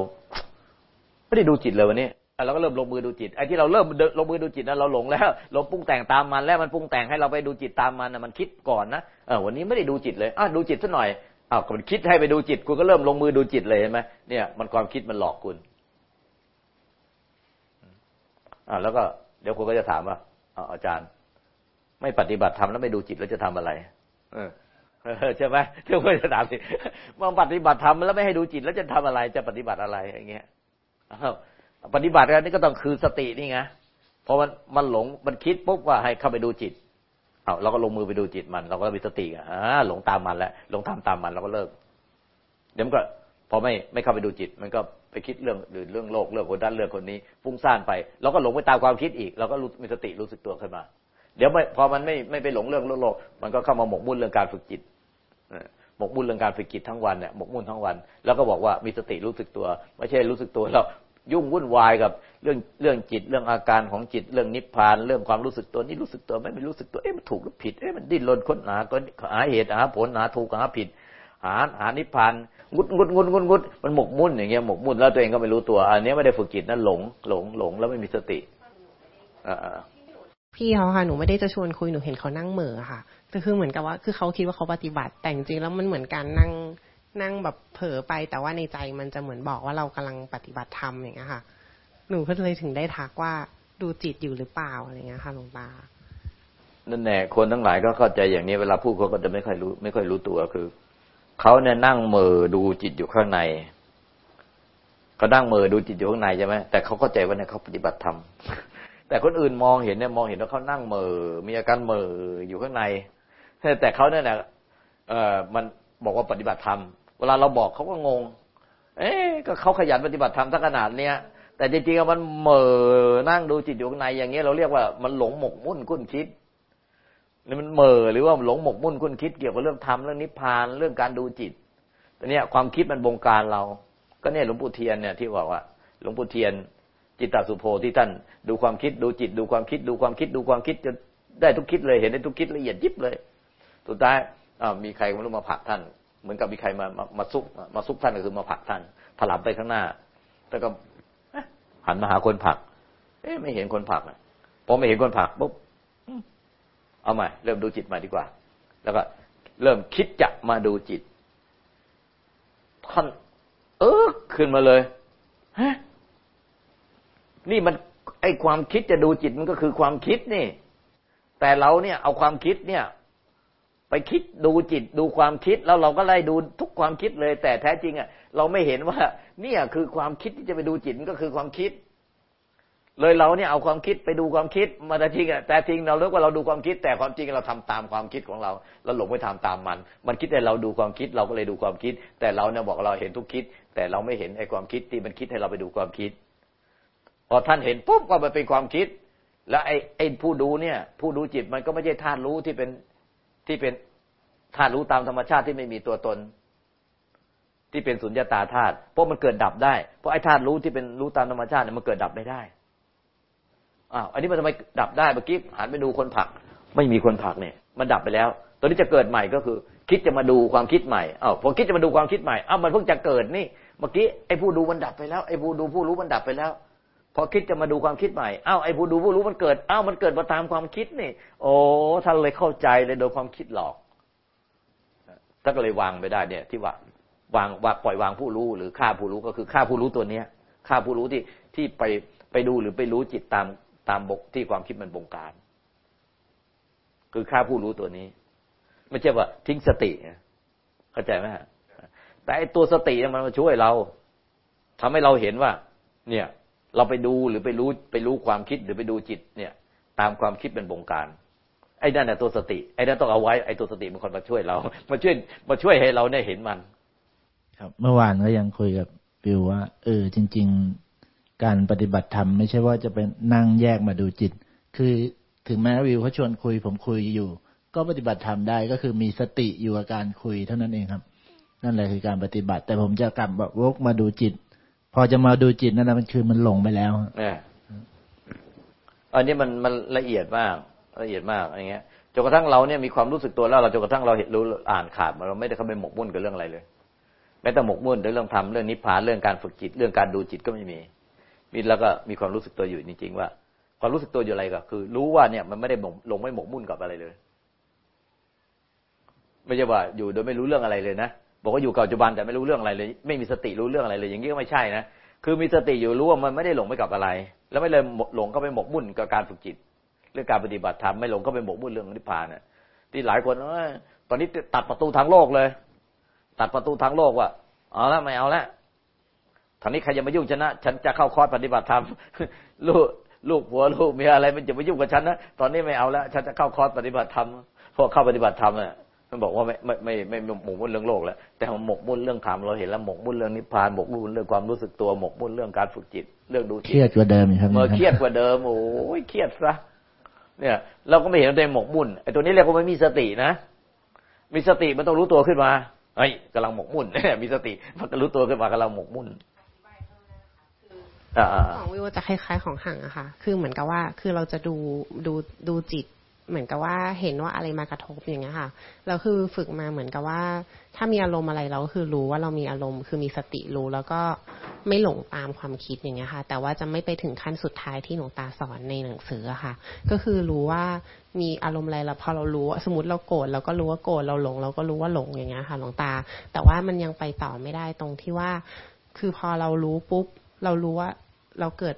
ไม่ได้ดูจิตเลยวันนี้เราก็เริ่มลงมือดูจิตไอ้ที่เราเริ่มลงมือดูจิตนั้นเราหลงแล้วเราปรุงแต่งตามมันแล้วมันปรุงแต่งให้เราไปดูจิตตามมันนะมันคิดก่อนนะเออวันนี้ไม่ได้ดูจิตเลยอะดูจิตสักหน่อย อ้าวก็มันคิดให้ไปดูจิต คุณก็เริ่มลงมือดูจิตเลยเห็นไหมเนี่ยมันความคิดมันหลอกคุณอ่าแล้วก็เดี๋ยวคุณก็จะถามว่าอาจารย์ ไม่ปฏิบัติธรรมแล้วไม่ดูจิตแล้วจะทำอะไร เออใช่ไหมเดี๋ยวคุณจะถามสิมาปฏิบัติธรรมแล้วไม่ให้ดูจิตแล้วจะทำอะไรจะปฏิบัติอะไรอย่างเงี้ยปฏิบัติกันนี่ก็ต้องคือสตินี่ไงพอมันมันหลงมันคิดปุ๊บว่าให้เข้าไปดูจิต เอาเราก็ลงมือไปดูจิตมัน เราก็มีสติอะหลงตามมันแล้วหลงทำตามมันเราก็เลิก เดี๋ยวมันก็พอไม่ไม่เข้าไปดูจิต มันก็ไปคิดเรื่องอื่นเรื่องโลกเรื่องคนนั้นเรื่องคนนี้ฟุ้งซ่านไปเราก็หลงไปตามความคิดอีกเราก็มีสติรู้สึกตัวขึ้นมา เดี๋ยวพอมันไม่ไม่ไปหลงเรื่องโลก มันก็เข้ามาหมกมุ่นเรื่องการฝึกจิตหมกมุ่นเรื่องการฝึกจิตทั้งวันเนี่ยหมกมุ่นทั้งวัน แล้วก็บอกว่ามีสติรู้สึกตัว ไม่ใช่รู้สึกตัวเรา ยุ่งวุ่นวายกับเรื่องเรื่องจิตเรื่องอาการของจิตเรื่องนิพพาน เรื่องความรู้สึกตัวนี่รู้สึกตัวไม่ไม่รู้สึกตัวเอ๊ะมันถูกหรือผิดเอ๊ะมันดิ้นรนค้นหาก็หาเหตุหาผลหาถูกหาผิด หาหานิพพานงุดงุดงุดงุดงุดมันหมกมุ่นอย่างเงี้ยหมกมุ่นแล้วตัวเองก็ไม่รู้ตัว อันนี้ไม่ได้ฝึกจิตนั่นหลงหลงหลงแล้วไม่มีสติอ่าพี่เขาค่ะหนูไม่ได้จะชวนคุยหนูเห็นเขานั่งเหม่อค่ะแต่คือเหมือนกับว่า คือเขาคิดว่าเขาปฏิบัติแต่จริงแล้วมันเหมือนการนั่ง นั่งแบบเผลอไปแต่ว่าในใจมันจะเหมือนบอกว่าเรากำลังปฏิบัติธรรมอย่างเงี้ยค่ะ หนูก็เลยถึงได้ทักว่าดูจิตอยู่หรือเปล่าอะไรเงี้ยค่ะหลวงตานั่นแน่คนทั้งหลายก็เข้าใจอย่างนี้เวลาพูดเขาก็จะไม่ค่อยรู้ ไม่ค่อยรู้ตัวคือเขาเนี่ยนั่งเมือดูจิตอยู่ข้างในเขานั่งเมือดูจิตอยู่ข้างในใช่ไหมแต่เขาเข้าใจว่าเนี่ยเขาปฏิบัติธรรมแต่คนอื่นมองเห็นเนี่ยมองเห็นว่าเขานั่งเมือมีอาการเมืออยู่ข้างในแต่เขาเนี่ยนะเออมันบอกว่าปฏิบัติธรรม เวลาเราบอกเขาก็งง เอ๊ก็เขาขยันปฏิบัติธรรมสักขนาดเนี้ยแต่จริงๆมันเหม่อนั่งดูจิตอยู่ข้างในอย่างเงี้ยเราเรียกว่ามันหลงหมกมุ่นคุ้นคิดนี่มันเหม่อหรือว่าหลงหมกมุ่นคุ้นคิดเกี่ยวกับเรื่องธรรมเรื่องนิพพานเรื่องการดูจิตต่เนี้ความคิดมันบงการเรา ก็เนี่ยหลวงปู่เทียนเนี่ยที่บอกว่า หลวงปู่เทียน จิตตสุโพที่ท่านดูความคิดดูจิต ดูความคิด ดูความคิดดูความคิดจะได้ทุกคิดเลยเห็นได้ทุกคิดละเอียดยิบเลยสุดท้ายมีใครไม่รู้มาผลักท่าน เหมือนกับมีใครมามาซุกมาซุกท่านก็คือมาผลักท่านถลำไปข้างหน้า แล้วก็หันมาหาคนผัก เอ๊ะไม่เห็นคนผักอะพอไม่เห็นคนผักปุ๊บเอาใหม่เริ่มดูจิตใหม่ดีกว่า แล้วก็ เริ่มคิดจะมาดูจิตท่านเออขึ้นมาเลยฮะนี่มัน ไอความคิดจะดูจิตมันก็คือความคิดนี่ แต่เราเนี่ย เอาความคิดเนี่ย ไปคิดดูจิตดูความคิดแล้วเราก็ไล่ดูทุกความคิดเลย แต่แท้จริงอะ เราไม่เห็นว่า เนี่ยคือความคิดที่จะไปดูจิตก็คือความคิด เลยเราเนี่ยเอาความคิดไปดูความคิดมาแต่จริงอะแต่จริงเราเลิกว่าเราดูความคิด แต่ความจริงเราทำตามความคิดของเรา เราหลงไปทำตามมัน มันคิดแต่เราดูความคิดเราก็เลยดูความคิด แต่เราเนี่ยบอกเราเห็นทุกคิด แต่เราไม่เห็นไอ้ความคิดที่มันคิดให้เราไปดูความคิดพอท่านเห็นปุ๊บก็มันเป็นความคิด แล้วไอ้ไอ้ผู้ดูเนี่ย ผู้ดูจิตมันก็ไม่ใช่ธาตุรู้ที่เป็น ที่เป็นธาตุรู้ตามธรรมชาติที่ไม่มีตัวตน ที่เป็นสุญญตาธาตุเพราะมันเกิดดับได้ เพราะไอ้ธาตุรู้ที่เป็นรู้ตามธรรมชาติเนี่ยมันเกิดดับไม่ได้อ้าวอันนี้มันทำไมดับได้เมื่อกี้หันไปดูคนผัก ไม่มีคนผักเนี่ย มันดับไปแล้วตอนนี้จะเกิดใหม่ก็คือ คิดจะมาดูความคิดใหม่อ้าวพอคิดจะมาดูความคิดใหม่อ้าวมันเพิ่งจะเกิดนี่ เมื่อกี้ไอ้ผู้ดูมันดับไปแล้วไอ้ผู้ดูผู้รู้มันดับไปแล้ว พอคิดจะมาดูความคิดใหม่อ้าวไอ้ผู้ดูผู้รู้มันเกิดอ้าวมันเกิดมาตามความคิดนี่ โอ้ท่านเลยเข้าใจเลยโดยความคิดหลอกท่านก็เลยวางไปได้เนี่ย ที่ว่าวางว่าปล่อยวางผู้รู้หรือฆ่าผู้รู้ก็คือฆ่าผู้รู้ตัวเนี้ยฆ่าผู้รู้ที่ที่ไปไปดูหรือไปรู้จิตตามตามบกที่ความคิดมันบงการ คือฆ่าผู้รู้ตัวนี้ ไม่ใช่ว่าทิ้งสติเข้าใจไหมฮะแต่ไอ้ตัวสติมันมาช่วยเราทำให้เราเห็นว่า เนี่ย เราไปดูหรือไปรู้ไปรู้ความคิดหรือไปดูจิตเนี่ย ตามความคิดเป็นบงการ ไอ้นั่นแหละตัวสติ ไอ้นั่นต้องเอาไว้ไอ้ตัวสติมันคนมาช่วยเรา มาช่วยมาช่วยให้เราได้เห็นมัน ครับ เมื่อวานก็ยังคุยกับวิวว่า เออ จริง ๆ การปฏิบัติธรรมไม่ใช่ว่าจะเป็นนั่งแยกมาดูจิต คือถึงแม้วิวเขาชวนคุย ผมคุยอยู่ ก็ปฏิบัติธรรมได้ก็คือมีสติอยู่กับการคุยเท่านั้นเองครับ นั่นแหละคือการปฏิบัติ แต่ผมจะกลับแบบวกมาดูจิต พอจะมาดูจิตนั่นนะมันคือมันหลงไปแล้วเนี่ยอันนี้มันมันละเอียดมากละเอียดมากอะไรเงี้ยจนกระทั่งเราเนี่ยมีความรู้สึกตัวแล้วเราจนกระทั่งเราเห็นรู้อ่านขาดมาเราไม่ได้เข้าไปหมกมุ่นกับเรื่องอะไรเลยแม้แต่หมกมุ่นเรื่องทำเรื่องนิพพานเรื่องการฝึกจิต เรื่องการดูจิตก็ไม่มีมีแล้วก็มีความรู้สึกตัวอยู่จริงๆว่า ความรู้สึกตัวอยู่อะไรก็คือ รู้ว่าเนี่ยมันไม่ได้หลงไม่หมกมุ่นกับอะไรเลย ไม่ใช่ว่าอยู่โดยไม่รู้เรื่องอะไรเลยนะ บอกว่าอยู่กับปัจจุบันแต่ไม่รู้เรื่องอะไรเลย ไม่มีสติรู้เรื่องอะไรเลย อย่างนี้ก็ไม่ใช่นะคือมีสติอยู่รู้ว่ามันไม่ได้หลงไปกับอะไร แล้วไม่เลยหลงเข้าไปหมกมุ่นกับการฝึกจิต เรื่องการปฏิบัติธรรมไม่หลงเข้าไปหมกมุ่นเรื่องนิพพานเนี่ยที่หลายคนตอนนี้ตัดประตูทางโลกเลย ตัดประตูทางโลกว่าเอาละไม่เอาละทางนี้ใครจะมายุ่งฉันนะ ฉันจะเข้าคอร์สปฏิบัติธรรมลูกลูกผัวลูกมีอะไรมันจะมายุ่งกับฉันนะตอนนี้ไม่เอาแล้วฉันจะเข้าคอร์สปฏิบัติธรรมพอเข้าปฏิบัติธรรมเนี่ย มันบอกว่าไม่ไม่ไม่ไม่หมกมุ่นเรื่องโลกแล้วแต่หมกมุ่นเรื่องธรรมเราเห็นแล้วหมกมุ่นเรื่องนิพพานหมกมุ่นเรื่องความรู้สึกตัวหมกมุ่นเรื่องการฝึกจิต เรื่องดูเครียดกว่าเดิมครับเมื่อเครียดกว่าเดิมโอ้ยเครียดซะเนี่ย เราก็ไม่เห็นตัวเองหมกมุ่นไอ้ตัวนี้เรียกว่าไม่มีสตินะ มีสติมันต้องรู้ตัวขึ้นมาเฮ้ยกำลังหมกมุ่นมีสติมันก็รู้ตัวขึ้นมากำลังหมกมุ่นของวิวจะคล้ายๆของห่างอะค่ะ คือเหมือนกับว่า คือเราจะดูดูดูจิต เหมือนกับว่าเห็นว่าอะไรมากระทบอย่างเงี้ยค่ะแล้วคือฝึกมาเหมือนกับว่า ถ้ามีอารมณ์อะไรเราก็คือรู้ว่าเรามีอารมณ์ คือมีสติรู้แล้วก็ไม่หลงตามความคิดอย่างเงี้ยค่ะ แต่ว่าจะไม่ไปถึงขั้นสุดท้ายที่หลวงตาสอนในหนังสืออะค่ะ ก็คือรู้ว่ามีอารมณ์อะไรแล้วพอเรารู้สมมติเราโกรธเราก็รู้ว่าโกรธเราหลง เราก็รู้ว่าหลงอย่างเงี้ยค่ะหลวงตา แต่ว่ามันยังไปต่อไม่ได้ตรงที่ว่า คือพอเรารู้ปุ๊บเรารู้ว่าเราเกิด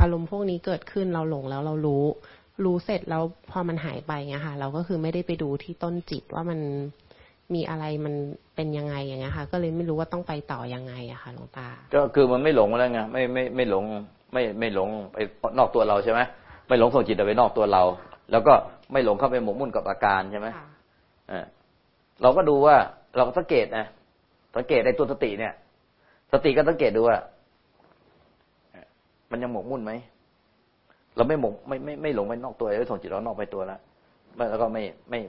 อารมณ์พวกนี้เกิดขึ้นเราหลงแล้วเรารู้ รู้เสร็จแล้วพอมันหายไปเงี้ยค่ะ เราก็คือไม่ได้ไปดูที่ต้นจิตว่ามันมีอะไรมันเป็นยังไงอย่างเงี้ยค่ะ ก็เลยไม่รู้ว่าต้องไปต่อยังไงอะค่ะหลวงตา ก็คือมันไม่หลงแล้วไงไม่ไม่ไม่หลงไม่ไม่หลงไปนอกตัวเราใช่ไหมไม่หลงส่งจิตไปนอกตัวเรา แล้วก็ไม่หลงเข้าไปหมกมุ่นกับอาการใช่ไหมอ่าเราก็ดูว่าเราสังเกตนะสังเกตในตัวสติเนี่ย สติก็สังเกตดูว่ามันยังหมกมุ่นไหม เราไม่หมกไม่ไม่ไม่หลงไปนอกตัวเลยส่งจิตเรานอกไปตัวแล้วแล้วก็ไม่ไม่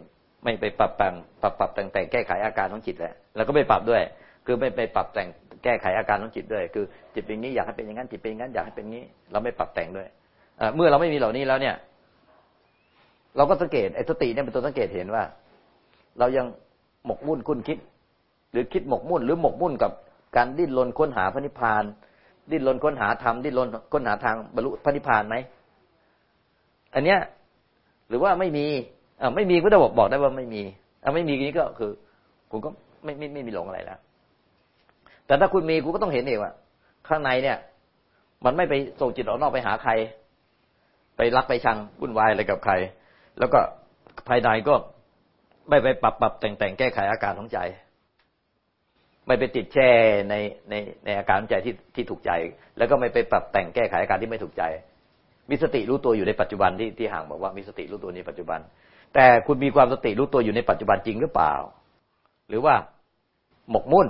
ไม่ไปปรับแต่งปรับปรับแต่งแต่งแก้ไขอาการของจิตแล้วแล้วก็ไม่ปรับด้วย คือไม่ไปปรับแต่งแก้ไขอาการของจิตด้วย คือจิตเป็นนี้อยากให้เป็นอย่างนั้นจิตเป็นอย่างนั้นอยากให้เป็นนี้ เราไม่ปรับแต่งด้วยเมื่อเราไม่มีเหล่านี้แล้วเนี่ย เราก็สังเกตไอ้สติเนี่ยเป็นตัวสังเกตเห็นว่า เรายังหมกมุ่นคุ้นคิด หรือคิดหมกมุ่น หรือหมกมุ่นกับการดิ้นรนค้นหาพระนิพพาน ดิ้นรนค้นหาธรรมดิ้นรนค้นหาทางบรรลุพระนิพพานไหม อันเนี้ย หรือว่าไม่มีอ่าไม่มีก็จะบอกบอกได้ว่าไม่มีถ้าไม่มีนี้ก็คือ คุณก็ไม่ไม่ไม่มีหลงอะไรแล้วแต่ถ้าคุณมีคุณก็ต้องเห็นเองว่าข้างในเนี่ย มันไม่ไปส่งจิตออกนอกไปหาใคร ไปรักไปชังวุ่นวายอะไรกับใคร แล้วก็ภายในก็ไม่ไปปรับปรับแต่งแต่งแก้ไขอาการของใจ ไม่ไปติดแช่ในในในอาการของใจที่ที่ถูกใจ แล้วก็ไม่ไปปรับแต่งแก้ไขอาการที่ไม่ถูกใจ มีสติรู้ตัวอยู่ในปัจจุบันที่ที่ห่างบอกว่ามีสติรู้ตัวในปัจจุบัน แต่คุณมีความสติรู้ตัวอยู่ในปัจจุบันจริงหรือเปล่า หรือว่าหมกมุ่น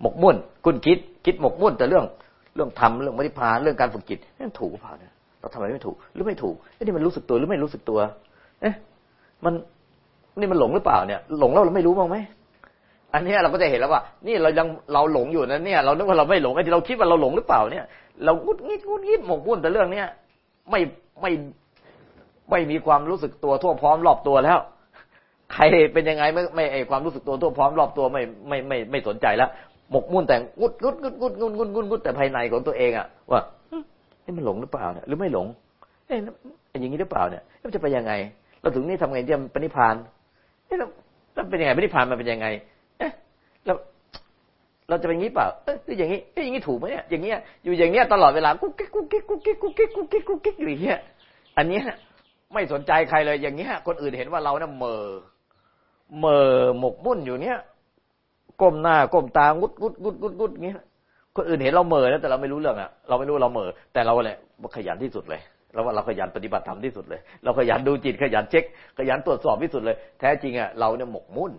หมกมุ่น คุณคิดคิดหมกมุ่น แต่เรื่องเรื่องทำเรื่องมรรคพานเรื่องการฝึกจิตนั่นถูกหรือเปล่าเนี่ยเราทำอะไรไม่ถูกหรือไม่ถูกไอ้นี่มันรู้สึกตัวหรือไม่รู้สึกตัว เอ๊ะมันนี่มันหลงหรือเปล่าเนี่ย หลงแล้วเราไม่รู้บ้างไหมอันนี้เราก็จะเห็นแล้วว่า นี่เรายังเราหลงอยู่นะเนี่ย เรานึกว่าเราไม่หลงไอ้ที่เราคิดว่าเราหลงหรือเปล่าเนี่ย เรางุดงิดงุดงิดหมกมุ่นแต่เรื่องเนี้ย ไม่ไม่ไม่มีความรู้สึกตัวทั่วพร้อมรอบตัวแล้ว ใครเป็นยังไงไม่ไม่ไอความรู้สึกตัวทั่วพร้อมรอบตัวไม่ไม่ไม่ไม่สนใจแล้วหมกมุ่นแต่งุดงุดงุดงุดงุดงุดงุดงุดแต่ภายในของตัวเองอะว่านี่มันหลงหรือเปล่าเนี่ยหรือไม่หลงเอ๊ะอย่างนี้หรือเปล่าเนี่ยมันจะไปยังไง เราถึงนี่ทำไงจะไปนิพพานเอ๊ะแล้วเป็นยังไงไปนิพพานมันเป็นยังไง เอ๊ะแล้ว เราจะเป็นงี้เปล่าเอ๊ะอย่างนี้เอ๊ะอย่างนี้ถูกไหมเนี่ยอย่างเงี้ยอยู่อย่างเงี้ยตลอดเวลากุ๊กกิ๊กกุ๊กกิ๊กกุ๊กกิ๊กกุ๊กกิ๊กกุ๊กกิ๊กกุ๊กกิ๊กอยู่อย่างเงี้ยอันเนี้ยไม่สนใจใครเลยอย่างเงี้ยคนอื่นเห็นว่าเราเนี่ยเมอเมอหมกมุ่นอยู่เนี้ยก้มหน้าก้มตางุดงุดงุดงุดงุดเงี้ยคนอื่นเห็นเราเมอแล้วแต่เราไม่รู้เรื่องอะเราไม่รู้เราเมอแต่เราแหละขยันที่สุดเลยเราว่าเราขยันปฏิบัติธรรมที่สุดเลย เราขยันดูจิตขยันเช็ค ขยันตรวจสอบที่สุดเลย แท้จริงอะเราเนี่ยหมกมุ่น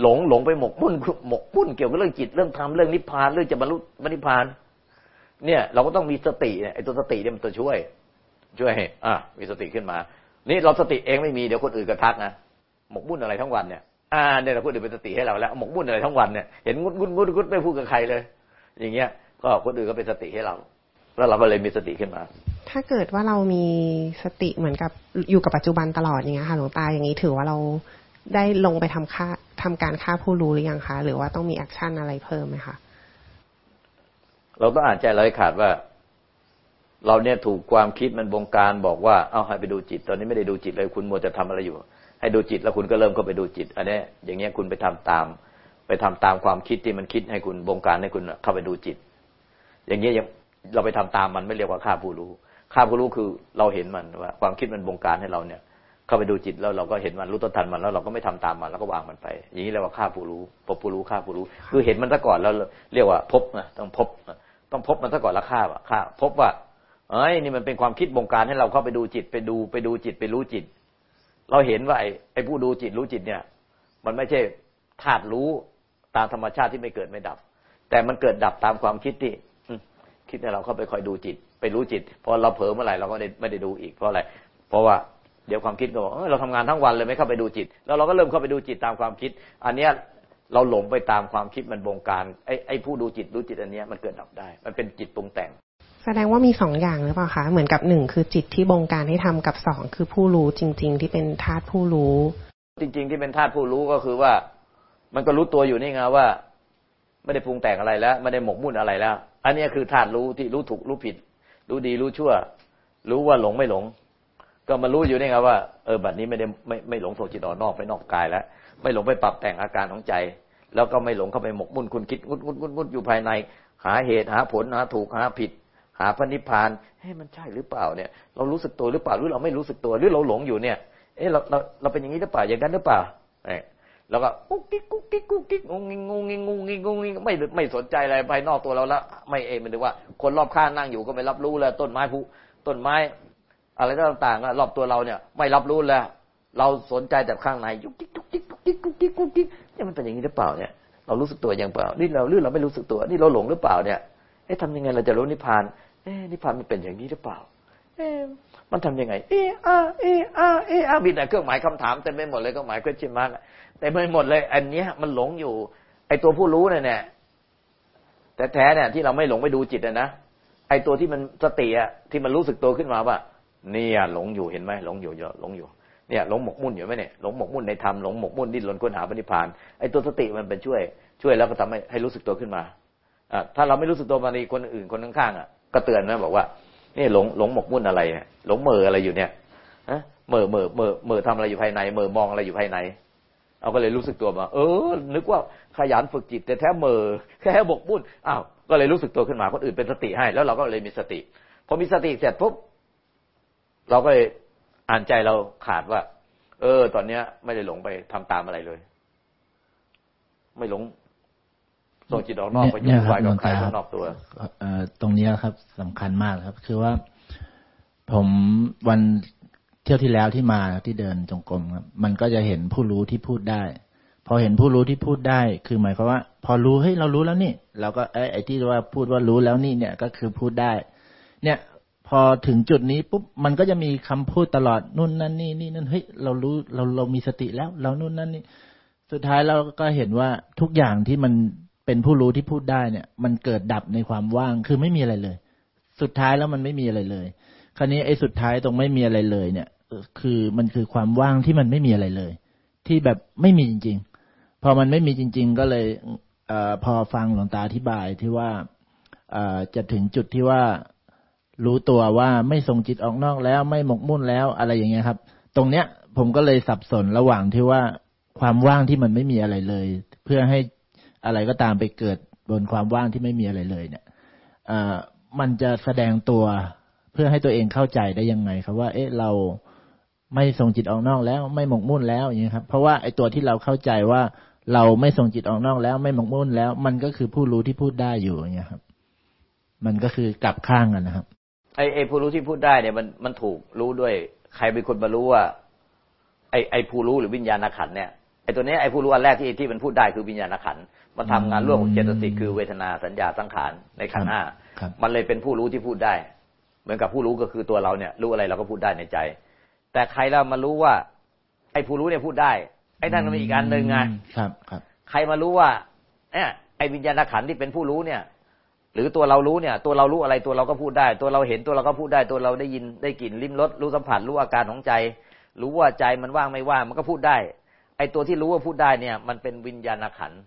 หลงหลงไปหมกมุ่นหมกมุ่นเกี่ยวกับเรื่องจิตเรื่องธรรมเรื่องนิพพานเรื่องจะบรรลุนิพพาน เนี่ย เราก็ต้องมีสติเนี่ยไอ้ตัวสติเนี่ยมันตัวช่วย ช่วยอะมีสติขึ้นมา นี่เราสติเองไม่มีเดี๋ยวคนอื่นก็ทักนะหมกมุ่นอะไรทั้งวันเนี่ยอ่าเนี่ยเราพูดถึงเป็นสติให้เราแล้วหมกมุ่นอะไรทั้งวันเนี่ยเห็นงุดงุดงุดงุดไม่พูดกับใครเลย อย่างเงี้ย ก็คนอื่นก็เป็นสติให้เรา แล้วเราก็เลยมีสติขึ้นมา ถ้าเกิดว่าเรามีสติเหมือนกับอยู่กับปัจจุบันตลอดอย่างเงี้ยค่ะหลวงตาอย่างนี้ถือว่าเรา ได้ลงไปทำค่าทำการฆ่าผู้รู้หรือยังคะ หรือว่าต้องมี action อะไรเพิ่มไหมคะเราต้องอ่านใจเราให้ขาดว่า เราเนี่ยถูกความคิดมันบงการบอกว่าเอาให้ไปดูจิต ตอนนี้ไม่ได้ดูจิตเลยคุณมัวจะทำอะไรอยู่ ให้ดูจิตแล้วคุณก็เริ่มเข้าไปดูจิต อันนี้อย่างเงี้ยคุณไปทำตาม ไปทำตามความคิดที่มันคิดให้คุณบงการให้คุณเข้าไปดูจิต อย่างเงี้ยเราไปทำตามมันไม่เรียกว่าฆ่าผู้รู้ฆ่าผู้รู้คือเราเห็นมันว่า ความคิดมันบงการให้เราเนี่ย เข้าไปดูจิตแล้วเราก็เห็นมันรู้ต้นทันมันแล้วเราก็ไม่ทำตามมันแล้วก็วางมันไป อย่างนี้เรียกว่าฆ่าผู้รู้พบผู้รู้ฆ่าผู้รู้ คือเห็นมันซะก่อนแล้วเรียกว่าพบนะต้องพบต้องพบมันซะก่อนแล้วฆ่าฆ่า พบว่า เอ้ยนี่มันเป็นความคิดบงการให้เราเข้าไปดูจิตไปดูไปดูจิตไปรู้จิต เราเห็นว่าไอ้ไอ้ผู้ดูจิตรู้จิตเนี่ย มันไม่ใช่ธาตุรู้ตามธรรมชาติที่ไม่เกิดไม่ดับ แต่มันเกิดดับตามความคิดที่คิดให้เราเข้าไปคอยดูจิต ไปรู้จิตพอเราเผลอเมื่อไหร่เราก็ไม่ได้ดูอีกเพราะอะไร เพราะว่า เดี๋ยวความคิดก็บอกเราทำงานทั้งวันเลยไม่เข้าไปดูจิต แล้วเราก็เริ่มเข้าไปดูจิตตามความคิด อันเนี้ยเราหลงไปตามความคิดมันบงการไอ้ไอ้ผู้ดูจิตรู้จิตอันเนี้ยมันเกิดดับได้ มันเป็นจิตปรุงแต่ง แสดงว่ามีสองอย่างหรือเปล่าคะเหมือนกับหนึ่งคือจิตที่บงการให้ทำกับสองคือผู้รู้จริง ๆ ที่เป็นธาตุผู้รู้ จริง ๆ ที่เป็นธาตุผู้รู้ก็คือว่า มันก็รู้ตัวอยู่นี่ไงว่าไม่ได้ปรุงแต่งอะไรแล้วไม่ได้หมกมุ่นอะไรแล้ว อันนี้คือธาตุรู้ที่รู้ถูกรู้ผิด รู้ดีรู้ชั่ว รู้ว่าหลงไม่หลง ก็มารู้อยู่นี่ไงว่าเออบัดนี้ไม่ได้ไม่ไม่หลงโสจิตออกนอกไปนอกกายแล้ว ไม่หลงไปปรับแต่งอาการของใจ แล้วก็ไม่หลงเข้าไปหมกมุ่นคุณคิดงุดงุดงุดงุดอยู่ภายใน หาเหตุหาผลหาถูกหาผิด หาพระนิพพานเฮ้มันใช่หรือเปล่าเนี่ย เรารู้สึกตัวหรือเปล่าหรือเราไม่รู้สึกตัวหรือเราหลงอยู่เนี่ย เอ้เราเราเราเป็นอย่างนี้หรือเปล่าอย่างนั้นหรือเปล่าเนี่ยแล้วก็กุ๊กกิ๊กกุ๊กกิ๊กกุ๊กกิ๊กงงงงงงงงงงไม่ไม่สนใจอะไรภายนอกตัวเราละไม่เองมันถึงว่า คนรอบข้างนั่งอยู่ก็ไม่รับรู้แล้วต้นไม้ผู้ต้นไม้ อะไรต่างๆรอบตัวเราเนี่ย ไม่รับรู้แล้ว เราสนใจแต่ข้างในยุกกิ๊กกุ๊กกิ๊กกุ๊กกิ๊กกุ๊กกิ๊กกุ๊กกิ๊กเนี่ยมันเป็นอย่างนี้หรือเปล่าเนี่ย เรารู้สึกตัวยังเปล่า นี่เราหรือเราไม่รู้สึกตัว นี่เราหลงหรือเปล่าเนี่ยเอ๊ะทำยังไงเราจะรู้นิพพานเอ๊ะนิพพานมันเป็นอย่างนี้หรือเปล่า เอ๊ะมันทำยังไง เอ๊ะอาเอ๊ะอาเอ๊ะอ่ามีแต่เครื่องหมายคำถามเต็มไปหมดเลยเครื่องหมาย question mark เต็มไปหมดเลย อันเนี้ยมันหลงอยู่ ไอตัวผู้รู้เนี่ยเนี่ยแต่แท้เนี่ยที่เราไม่หลงไปดูจิตนะไอตัวที่มันสติอะที่มันรู้สึกตัวขึ้นมาว่า เนี่ยหลงอยู่เห็นไหมหลงอยู่เยอะหลงอยู่เนี่ยหลงหมกมุ่นอยู่ไหมเนี่ยหลงหมกมุ่นในธรรมหลงหมกมุ่นดิ้นรนค้นหาปณิพานไอ้ตัวสติมันเป็นช่วย ช่วยแล้วก็ทำให้ให้รู้สึกตัวขึ้นมาอ่าถ้าเราไม่รู้สึกตัวมาในคนอื่นคนข้างๆอะก็เตือนนะบอกว่านี่หลงหลงหมกมุ่นอะไรเนี่ยหลงเมออะไรอยู่เนี่ยฮะเมอเมอเมอเมอทำอะไรอยู่ภายในเมอมองอะไรอยู่ภายในเราก็เลยรู้สึกตัวมา เออ นึกว่าขยันฝึกจิตแต่แท้เหมอแค่บกบุ่นอ้าวก็เลยรู้สึกตัวขึ้นมาคนอื่นเป็นสติให้ แล้วเราก็เลยมีสติพอมีสติเสร็จปุ๊บ เราก็เลยอ่านใจเราขาดว่า เออ ตอนเนี้ย ไม่ได้หลงไปทำตามอะไรเลย ไม่หลงส่งจิตออกนอกไปยุ่งวายกับใครข้างนอกตัวเอ่อตรงเนี้ยครับสำคัญมากครับ คือว่า ผมวันเที่ยวที่แล้วที่มาที่เดินจงกรมครับ มันก็จะเห็นผู้รู้ที่พูดได้ พอเห็นผู้รู้ที่พูดได้ คือหมายความว่า พอรู้เฮ้ยเรารู้แล้วนี่เราก็ไอ้ไอ้ที่ว่าพูดว่ารู้แล้วนี่เนี่ย ก็คือพูดได้ เนี่ยพ อถึงจุดนี้ปุ๊บมันก็จะมีคำพูดตลอดนู่นนั่นนี่นี่นั่นเฮ้ยเรารู้เราเรามีสติแล้ว เรานู่นนั่นนี่สุดท้ายเราก็เห็นว่าทุกอย่างที่มันเป็นผู้รู้ที่พูดได้เนี่ย มันเกิดดับในความว่างคือไม่มีอะไรเลย สุดท้ายแล้วมันไม่มีอะไรเลย คราวนี้ไอ้สุดท้ายตรงไม่มีอะไรเลยเนี่ย คือมันคือความว่างที่มันไม่มีอะไรเลย ที่แบบไม่มีจริง ๆ พอมันไม่มีจริง ๆ ก็เลยเออพอฟังหลวงตาอธิบายที่ว่าออจะถึงจุดที่ว่า รู้ตัวว่าไม่ส่งจิตออกนอกแล้วไม่หมกมุ่นแล้วอะไรอย่างเงี้ยครับ ตรงเนี้ยผมก็เลยสับสนระหว่างที่ว่าความว่างที่มันไม่มีอะไรเลย เพื่อให้อะไรก็ตามไปเกิดบนความว่างที่ไม่มีอะไรเลย เนี่ยอ่อมันจะแสดงตัวเพื่อให้ตัวเองเข้าใจได้ยังไง ครับว่า เอ๊ะเราไม่ส่งจิตออกนอกแล้ว ไม่หมกมุ่นแล้วอย่างนี้ยครับ เพราะว่าไอ้ตัวที่เราเข้าใจว่าเราไม่ส่งจิตออกนอกแล้วไม่หมกมุ่นแล้ว มันก็คือผู้รู้ที่พูดได้อยู่อย่างเงี้ยครับ มันก็คือกลับข้างกันนะครับ ไอ้ไอ้ผู้รู้ที่พูดได้เนี่ยมันมันถูกรู้ด้วย ใครเป็นคนมารู้ว่า ไอ้ไอ้ผู้รู้หรือวิญญาณขันธ์เนี่ยไอ้ตัวเนี้ยไอ้ผู้รู้อันแรกที่ที่มันพูดได้คือวิญญาณขันธ์มันทำงานร่วมกับเจตสิกคือเวทนาสัญญาสังขารในขันธ์ห้าครับมันเลยเป็นผู้รู้ที่พูดได้ เหมือนกับผู้รู้ก็คือตัวเราเนี่ย รู้อะไรเราก็พูดได้ในใจ แต่ใครเรามารู้ว่า ไอ้ผู้รู้เนี่ยพูดได้ ไอ้นั่นมันมีอีกอันหนึ่งไงครับ ครับ ใครมารู้ว่าเนี่ยไอ้วิญญาณขันธ์ที่เป็นผู้รู้เนี่ย หรือตัวเรารู้เนี่ย ตัวเรารู้อะไรตัวเราก็พูดได้ ตัวเราเห็นตัวเราก็พูดได้ ตัวเราได้ยินได้กลิ่นลิ้มรสรู้สัมผัสรู้อาการของใจ รู้ว่าใจมันว่างไม่ว่างมันก็พูดได้ ไอ้ตัวที่รู้ว่าพูดได้เนี่ย มันเป็นวิญญาณขันธ์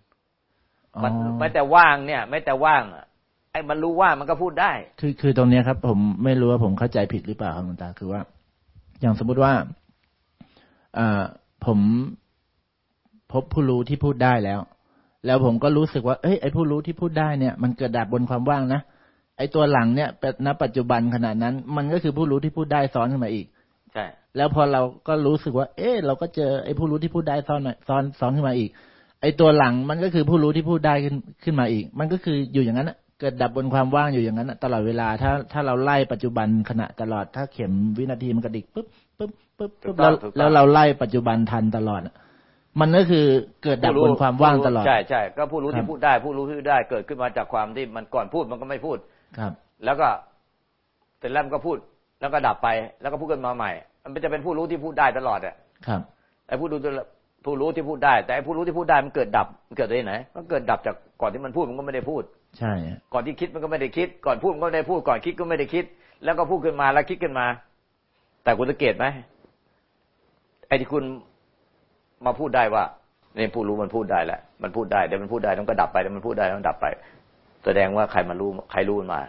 มันอ๋อไม่แต่ว่างเนี่ย ไม่แต่ว่างอะไอ้มันรู้ว่างมันก็พูดได้ คือคือตรงเนี้ยครับ ผมไม่รู้ว่าผมเข้าใจผิดหรือเปล่าครับหลวงตาคือว่า อย่างสมมุติว่าเอ่อผมพบผู้รู้ที่พูดได้แล้ว แล้วผมก็รู้สึกว่า เอ้ย ไอ้ผู้รู้ที่พูดได้เนี่ย มันเกิดดับบนความว่างนะ ไอ้ตัวหลังเนี่ยเป็นณปัจจุบันขณะนั้น มันก็คือผู้รู้ที่พูดได้ซ้อนขึ้นมาอีก ใช่ แล้วพอเราก็รู้สึกว่า เอ๊ะเราก็เจอไอ้ผู้รู้ที่พูดได้ซ้อนมาซ้อนซ้อนขึ้นมาอีก ไอ้ตัวหลังมันก็คือผู้รู้ที่พูดได้ขึ้นขึ้นมาอีก มันก็คืออยู่อย่างนั้นน่ะเกิดดับบนความว่างอยู่อย่างนั้นน่ะตลอดเวลา ถ้าถ้าเราไล่ปัจจุบันขณะตลอด ถ้าเข็มวินาทีมันกระดิกปุ๊บปุ๊บปุ๊บปุ๊บแล้วแล้วเราไล่ปัจจุบันทันตลอดอะ มันก็คือเกิดดับบนความว่างตลอด ใช่ใช่ก็ผู้รู้ครัที่บพูดได้ ผู้รู้ที่พูดได้เกิดขึ้นมาจากความที่มันก่อนพูดมันก็ไม่พูดครับ แล้วก็เสร็จแล้วมันก็พูด แล้วก็ดับไป แล้วก็พูดกันมาใหม่ มันจะเป็นผู้รู้ที่พูดได้ตลอดอะครับไอ้ผู้รู้ผู้รู้ที่พูดได้ แต่ไอ้ผู้รู้ที่พูดได้มันเกิดดับมันเกิดได้ไหนมันเกิดดับจากก่อนที่มันพูดมันก็ไม่ได้พูด ใช่ ก่อนที่คิดมันก็ไม่ได้คิด ก่อนพูดมันก็ไม่ได้พูด ก่อนคิดก็ไม่ได้คิด แล้วก็พูดขึ้นมาแล้วคิดขึ้นมา แต่คุณสังเกตไหมไอ้ที่คุณ มาพูดได้ว่าเนี่ยผู้รู้มันพูดได้แหละมันพูดได้เดี๋ยวมันพูดได้แล้วมันก็ดับไปเดี๋ยวมันพูดได้แล้วมันดับไป แสดงว่าใครมารู้ใครรู้มันมา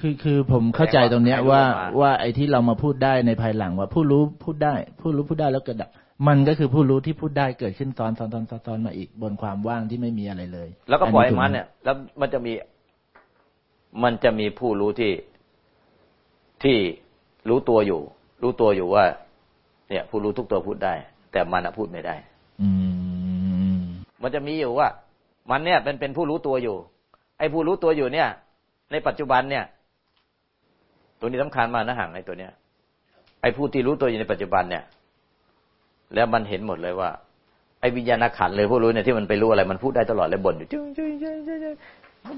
คือคือผมเข้าใจตรงเนี้ยใครรู้ว่ามาว่าไอ้ที่เรามาพูดได้ในภายหลังว่าผู้รู้พูดได้ ผู้รู้พูดได้แล้วเกิดดับมันก็คือผู้รู้ที่พูดได้เกิดขึ้นซ้อนซ้อนซ้อนซ้อนซ้อนมาอีกบนความว่างที่ไม่มีอะไรเลย แล้วก็ปล่อยถูมันไหเนี่ย แล้วมันจะมี มันจะมีผู้รู้ที่ที่รู้ตัวอยู่ รู้ตัวอยู่ว่า เนี่ย ผู้รู้ทุกตัวพูดได้ แต่มันอะพูดไม่ได้ อืมมันจะมีอยู่ว่า มันเนี่ยเป็นเป็นผู้รู้ตัวอยู่ ไอ้ผู้รู้ตัวอยู่เนี่ย ในปัจจุบันเนี่ย ตัวนี้สำคัญมากนะห่างไอ้ตัวเนี้ย ไอ้ผู้ที่รู้ตัวอยู่ในปัจจุบันเนี่ย แล้วมันเห็นหมดเลยว่า ไอ้วิญญาณขันธ์เลยผู้รู้เนี่ยที่มันไปรู้อะไรมันพูดได้ตลอดเลยบ่นอยู่จึ๊งจึ๊งจึ๊งจึ๊งจึ๊ง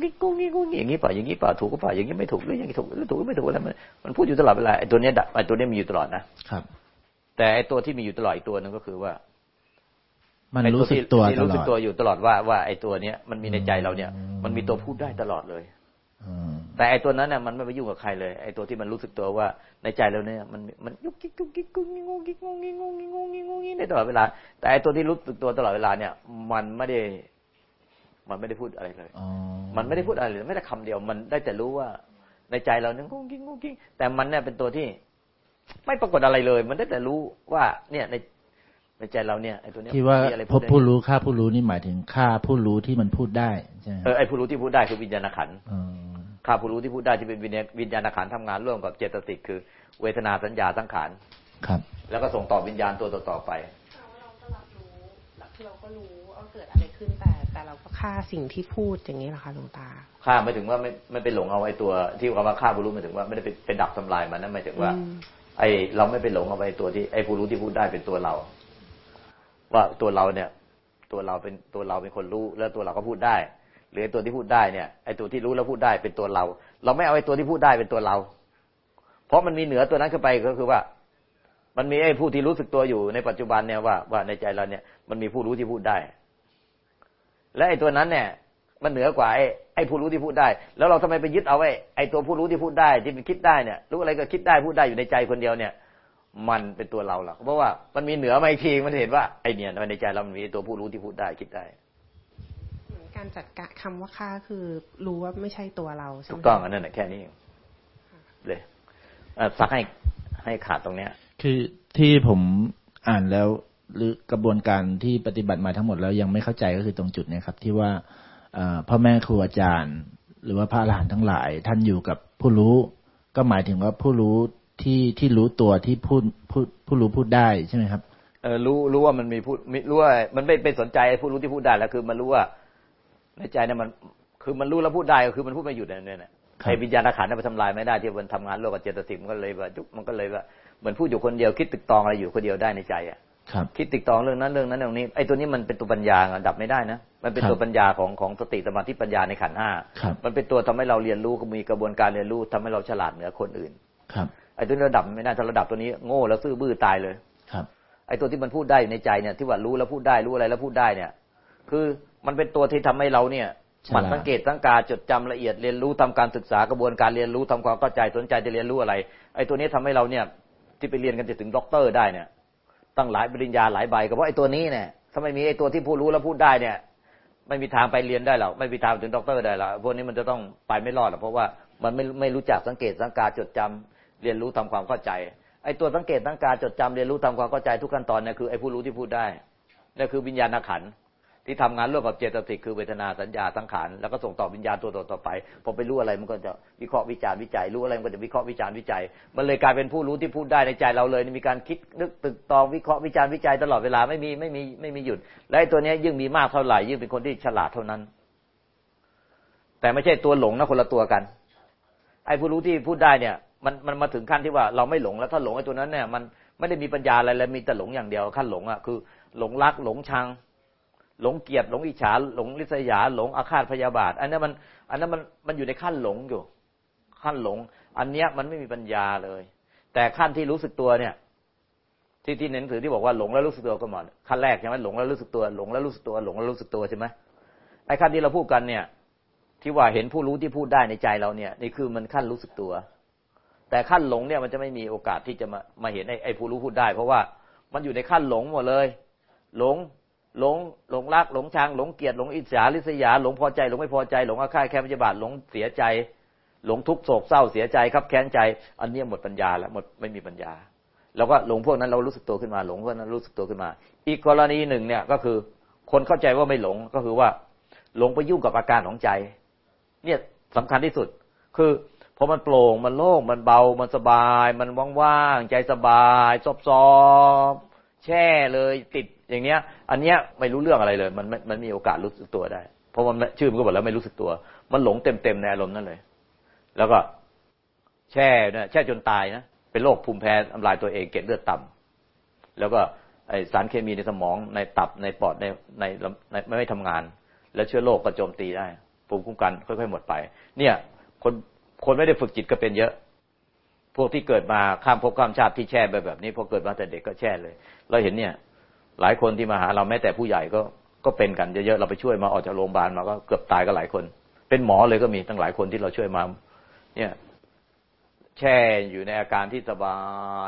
กิ๊กกุ๊กกิ๊กกุ๊กอย่างนี้เปล่าอย่างนี้เปล่าถูกก็เปล่าอย่างนี้ไม่ถูกหรืออย่างนี้ถูกหรือถูกหรือไม่ถูกอะไรมันมันพูดอยู่ตลอดเวลาไอ้ตัวเนี้ยดับไอ้ตัวเนี้ยมีอยู่ตลอดนะครับ แต่ไอ้ตัวที่มีอยู่ตลอดอีกตัวหนึ่งก็คือว่า มันไอ้รู้สึกที่ตัวที่ตรู้ลสึอกดตัวอยู่ตลอดว่าว่าไอ้ตัวเนี้ยมันมีในใจเราเนี่ยอืมมันมีตัวพูดได้ตลอดเลยอืมแต่ไอ้ตัวนั้นน่ะมันไม่ไปยุ่งกับใครเลยไอ้ตัวที่มันรู้สึกตัวว่าในใจเราเนี่ย มันมันยุกยิกยุกยิกกุ๊กงิกงงิกงงิกงงิกงงิกงงิกได้ตลอดเวลา แต่ไอ้ตัวที่รู้สึกตัวตลอดเวลาเนี่ย มันไม่ได้ มันไม่ได้พูดอะไรเลยอ๋อมันไม่ได้พูดอะไรเลยไม่ได้คำเดียว มันได้แต่รู้ว่า ในใจเราเนี่ยงงกิ้งงงกิ้งแต่มันเนี่ยเป็นตัวที่ ไม่ปรากฏอะไรเลย มันได้แต่รู้ว่าเนี่ยในในใจเราเนี่ยไอ้ตัวเนี้ยที่ว่ามีอะไรพพูบดได้ผู้รู้ฆ่าผู้รู้นี่หมายถึงฆ่าผู้รู้ที่มันพูดได้ใช่ไหมคเอรับอไอ้ผู้รู้ที่พูดได้คือวิญญาณขันธ์อ๋อข้าผู้รู้ที่พูดได้ที่เป็นวิญญาณวิญญาณขันธ์ทำงานร่วมกับเจตสิกคือ เวทนาสัญญาสังขารครับ แล้วก็ส่งต่อวิญญาณตัวต่อๆไปเราก็รับรู้คือเราก็รู้ว่าเกิดอะไรขึ้นแต่แต่เราก็ฆ่าสิ่งที่พูดอย่างนี้เหรอคะหลวงตาฆ่าไม่ถึงว่าไม่ไม่ไปหลงเอาไอ้ตัวที่คำว่าฆ่าผู้รู้หมายถึงว่าไม่ได้ไปไปดับทำลายมันนั่นหมายถึงว่าอืม ไอเราไม่ไปหลงเอาไอ้ตัวที่ไอผู้รู้ที่พูดได้เป็นตัวเรา ว่าตัวเราเนี่ย ตัวเราเป็นตัวเราเป็นคนรู้ แล้วตัวเราก็พูดได้หรือตัวที่พูดได้เนี่ยไอตัวที่รู้แล้วพูดได้เป็นตัวเรา เราไม่เอาไอตัวที่พูดได้เป็นตัวเรา เพราะมันมีเหนือตัวนั้นขึ้นไปก็คือว่า มันมีไอ้ผู้ที่รู้สึกตัวอยู่ในปัจจุบันเนี่ยว่าว่าในใจเราเนี่ยมันมีผู้รู้ที่พูดได้ และไอ้ตัวนั้นเนี่ย มันเหนือกว่าไอ้ไอ้ผู้รู้ที่พูดได้ แล้วเราทำไมไปยึดเอาไอ้ไอ้ตัวผู้รู้ที่พูดได้ที่มันคิดได้เนี่ยรู้อะไรก็คิดได้พูดได้อยู่ในใจคนเดียวเนี่ย มันเป็นตัวเราหรอกเพราะว่ามันมีเหนือมาอีกทีมันเห็นว่าไอ้เนี่ยในใจเรามันมีตัวผู้รู้ที่พูดได้คิดได้เหมือนการจัดการคำว่าฆ่าคือรู้ว่าไม่ใช่ตัวเราใช่ไหถูมกต้องอันนั้นแหละแค่นี้เองเลยเอ่อซักให้ให้ขาดตรงเนี้ย คือที่ผมอ่านแล้วหรือกระบวนการที่ปฏิบัติมาทั้งหมดแล้วยังไม่เข้าใจก็คือตรงจุดเนี้ครับ ที่ว่าเอ่อ พ่อแม่ครูอาจารย์ หรือว่าพระอรหันต์ทั้งหลาย ท่านอยู่กับผู้รู้ ก็หมายถึงว่าผู้รู้ที่ที่รู้ตัวที่พูดพูดผู้รู้พูดได้ใช่ไหมครับเออรู้รู้ว่ามันมีพูดมิรู้ว่ามันไม่ไปสนใจไอ้ผู้รู้ที่พูดได้แล้วคือมันรู้ว่าในใจเนี่ยมัน คือมันรู้แล้วพูดได้ก็คือมันพูดไม่หยุดเนี่ยเนี่ยครับไอ้วิญญาณขันธ์เนี่ยมันทำลายไม่ได้ที่มันทำงานร่วมกับเจตสิกมันก็เลยว่ายุบมันก็เลยว่าเหมือนพูดอยู่คนเดียวคิดตึกตองอะไรอยู่คนเดียวได้ในใจอะ ครับคิดติดตองเรื่องนั้นเรื่องนั้นเรื่องนี้ไอ้ตัวนี้มันเป็นตัวปัญญาอะดับไม่ได้นะมันเป็นครับตัวปัญญาของของสติสมาธิปัญญาในขันธ์ห้าครับมันเป็นตัวทำให้เราเรียนรู้มีกระบวนการเรียนรู้ทำให้เราฉลาดเหนือคนอื่น ครับ ไอ้ตัวนี้ระดับไม่ได้ถ้าระดับตัวนี้โง่แล้วซื่อบื้อตายเลยครับ ไอ้ตัวที่มันพูดได้อยู่ในใจเนี่ยที่ว่ารู้แล้วพูดได้รู้อะไรแล้วพูดได้เนี่ย คือมันเป็นตัวที่ทำให้เราเนี่ยฉลาดหมันสังเกตสังการจดจำละเอียดเรียนรู้ทำการศึกษากระบวนการเรียนรู้ทำความเข้าใจสนใจจะเรียนรู้อะไร ไอ้ตัวนี้ทำให้เราเนี่ยที่ไปเรียนกันจะถึงด็อกเตอร์ได้เนี่ย ตั้งหลายปริญญาหลายใบก็เพราะไอ้ตัวนี้เนี่ยถ้าไม่มีไอ้ตัวที่พูดรู้แล้วพูดได้เนี่ย ไม่มีทางไปเรียนได้หรอกไม่มีทางถึงด็อกเตอร์ได้หรอกพวกนี้มันจะต้องไปไม่รอดหรอกเพราะว่ามันไม่ไม่รู้จักสังเกตสังกาจดจำเรียนรู้ทำความเข้าใจไอ้ตัวสังเกตสังกาจดจำเรียนรู้ทำความเข้าใจทุกขั้นตอนเนี่ยคือไอ้ผู้รู้ที่พูดได้นี่คือวิญญาณขันธ์ ที่ทำงานร่วมกับเจตสิกคือเวทนาสัญญาสังขารแล้วก็ส่งต่อวิญญาณตัวต่อๆไปพอไปรู้อะไรมันก็จะวิเคราะห์วิจารณ์วิจัยรู้อะไรมันก็จะวิเคราะห์วิจารณ์วิจัย มันเลยกลายเป็นผู้รู้ที่พูดได้ในใจเราเลยมีการคิดนึกตึกตองวิเคราะห์วิจารณ์วิจัยตลอดเวลาไม่มีไม่มีไม่มีหยุด และตัวนี้ยยิ่งมีมากเท่าไหร่ยิ่งเป็นคนที่ฉลาดเท่านั้น แต่ไม่ใช่ตัวหลงนะคนละตัวกัน ไอ้ผู้รู้ที่พูดได้เนี่ยมันมันมาถึงขั้นที่ว่าเราไม่หลงแล้วถ้าหลงไอ้ตัวนั้นเนี่ยมันไม่ได้มีปัญญาอะไรเลยมีแต่หลงอย่างเดียวขั้นหลงอะคือ หลงรักหลงชัง หลงเกียดหลงอิจฉาหลงริษยา หลงอาฆาตพยาบาท อันนั้นมันอันนั้นมันมันอยู่ในขั้นหลงอยู่ ขั้นหลง อันเนี้ยมันไม่มีปัญญาเลย แต่ขั้นที่รู้สึกตัวเนี่ย ที่ที่เน้นถือที่บอกว่าหลงแล้วรู้สึกตัวก็หมดขั้นแรกใช่ไหมหลงแล้วรู้สึกตัวหลงแล้วรู้สึกตัวหลงแล้วรู้สึกตัวใช่ไหมไอ้ขั้นที่เราพูดกันเนี่ย ที่ว่าเห็นผู้รู้ที่พูดได้ในใจเราเนี่ยนี่คือมันขั้นรู้สึกตัว แต่ขั้นหลงเนี่ยมันจะไม่มีโอกาสที่จะมามาเห็นไอ้ไอ้ผู้รู้พูดได้ เพราะว่ามันอยู่ในขั้นหลงหมดเลย หลง หลงหลงรักหลงชังหลงเกลียดหลงอิจฉาริษยาหลงพอใจหลงไม่พอใจหลงอาฆาตแค้นพยาบาทหลงเสียใจ หลงทุกโศกเศร้าเสียใจครับแค้นใจ อันนี้หมดปัญญาแล้วหมดไม่มีปัญญาแล้วก็หลงพวกนั้นเรารู้สึกตัวขึ้นมาหลงพวกนั้นรู้สึกตัวขึ้นมา อีกกรณีหนึ่งเนี่ยก็คือ คนเข้าใจว่าไม่หลงก็คือว่า หลงไปยุ่งกับอาการของใจ เนี่ยสำคัญที่สุด คือพอมันโปร่งมันโล่งมันเบามันสบาย มันว่างๆใจสบายซอบๆ แช่เลยติดอย่างเนี้ย อันเนี้ยไม่รู้เรื่องอะไรเลยมันมันมันมีโอกาสรู้สึกตัวได้ เพราะมันชื่อมันก็บอกแล้วไม่รู้สึกตัว มันหลงเต็มๆในอารมณ์นั่นเลย แล้วก็ แช่เนี่ยแช่จนตายนะเป็นโรคภูมิแพ้ทำลายตัวเองเกล็ดเลือดต่ำแล้วก็ไอสารเคมีในสมองในตับในปอดในในไม่ไม่ทำงาน แล้วเชื้อโรคก็โจมตีได้ภูมิคุ้มกันค่อยๆหมดไป เนี่ย คนคนไม่ได้ฝึกจิตก็เป็นเยอะ พวกที่เกิดมาข้ามภพข้ามชาติที่แช่ไปแบบนี้พอเกิดมาแต่เด็กก็แช่เลย เราเห็นเนี่ย หลายคนที่มาหาเราแม้แต่ผู้ใหญ่ก็ก็เป็นกันเยอะๆเราไปช่วยมาออกจากโรงพยาบาลมาก็เกือบตายก็หลายคน เป็นหมอเลยก็มีตั้งหลายคนที่เราช่วยมา เนี่ย แช่อยู่ในอาการที่สบา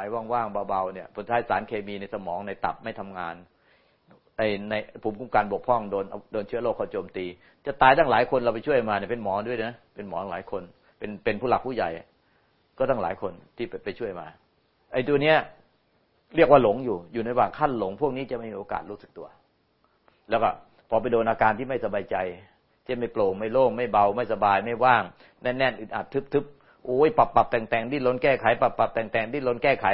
ยว่างๆเบาๆเนี่ยผลท้ายสารเคมีในสมองในตับไม่ทำงานไอในภูมิคุ้มกันบกพร่องโดนโดนเชื้อโรคเขาโจมตี จะตายตั้งหลายคนเราไปช่วยมาเนี่ยเป็นหมอด้วยนะเป็นหมอหลายคน เป็นเป็นผู้หลักผู้ใหญ่ ก็ตั้งหลายคนที่ไปช่วยมา ไอ้ตัวเนี้ยเรียกว่าหลงอยู่ อยู่ในระหว่างขั้นหลง พวกนี้จะไม่มีโอกาสรู้สึกตัว แล้วก็พอไปโดนอาการที่ไม่สบายใจเช่นไม่โปร่งไม่โล่งไม่เบาไม่สบายไม่ว่างแน่นแน่นอึดอัดทึบๆโอ้ยปรับปรับแต่งแต่งดิ้นรนแก้ไขปรับปรับแต่งแต่งดิ้นรนแก้ไข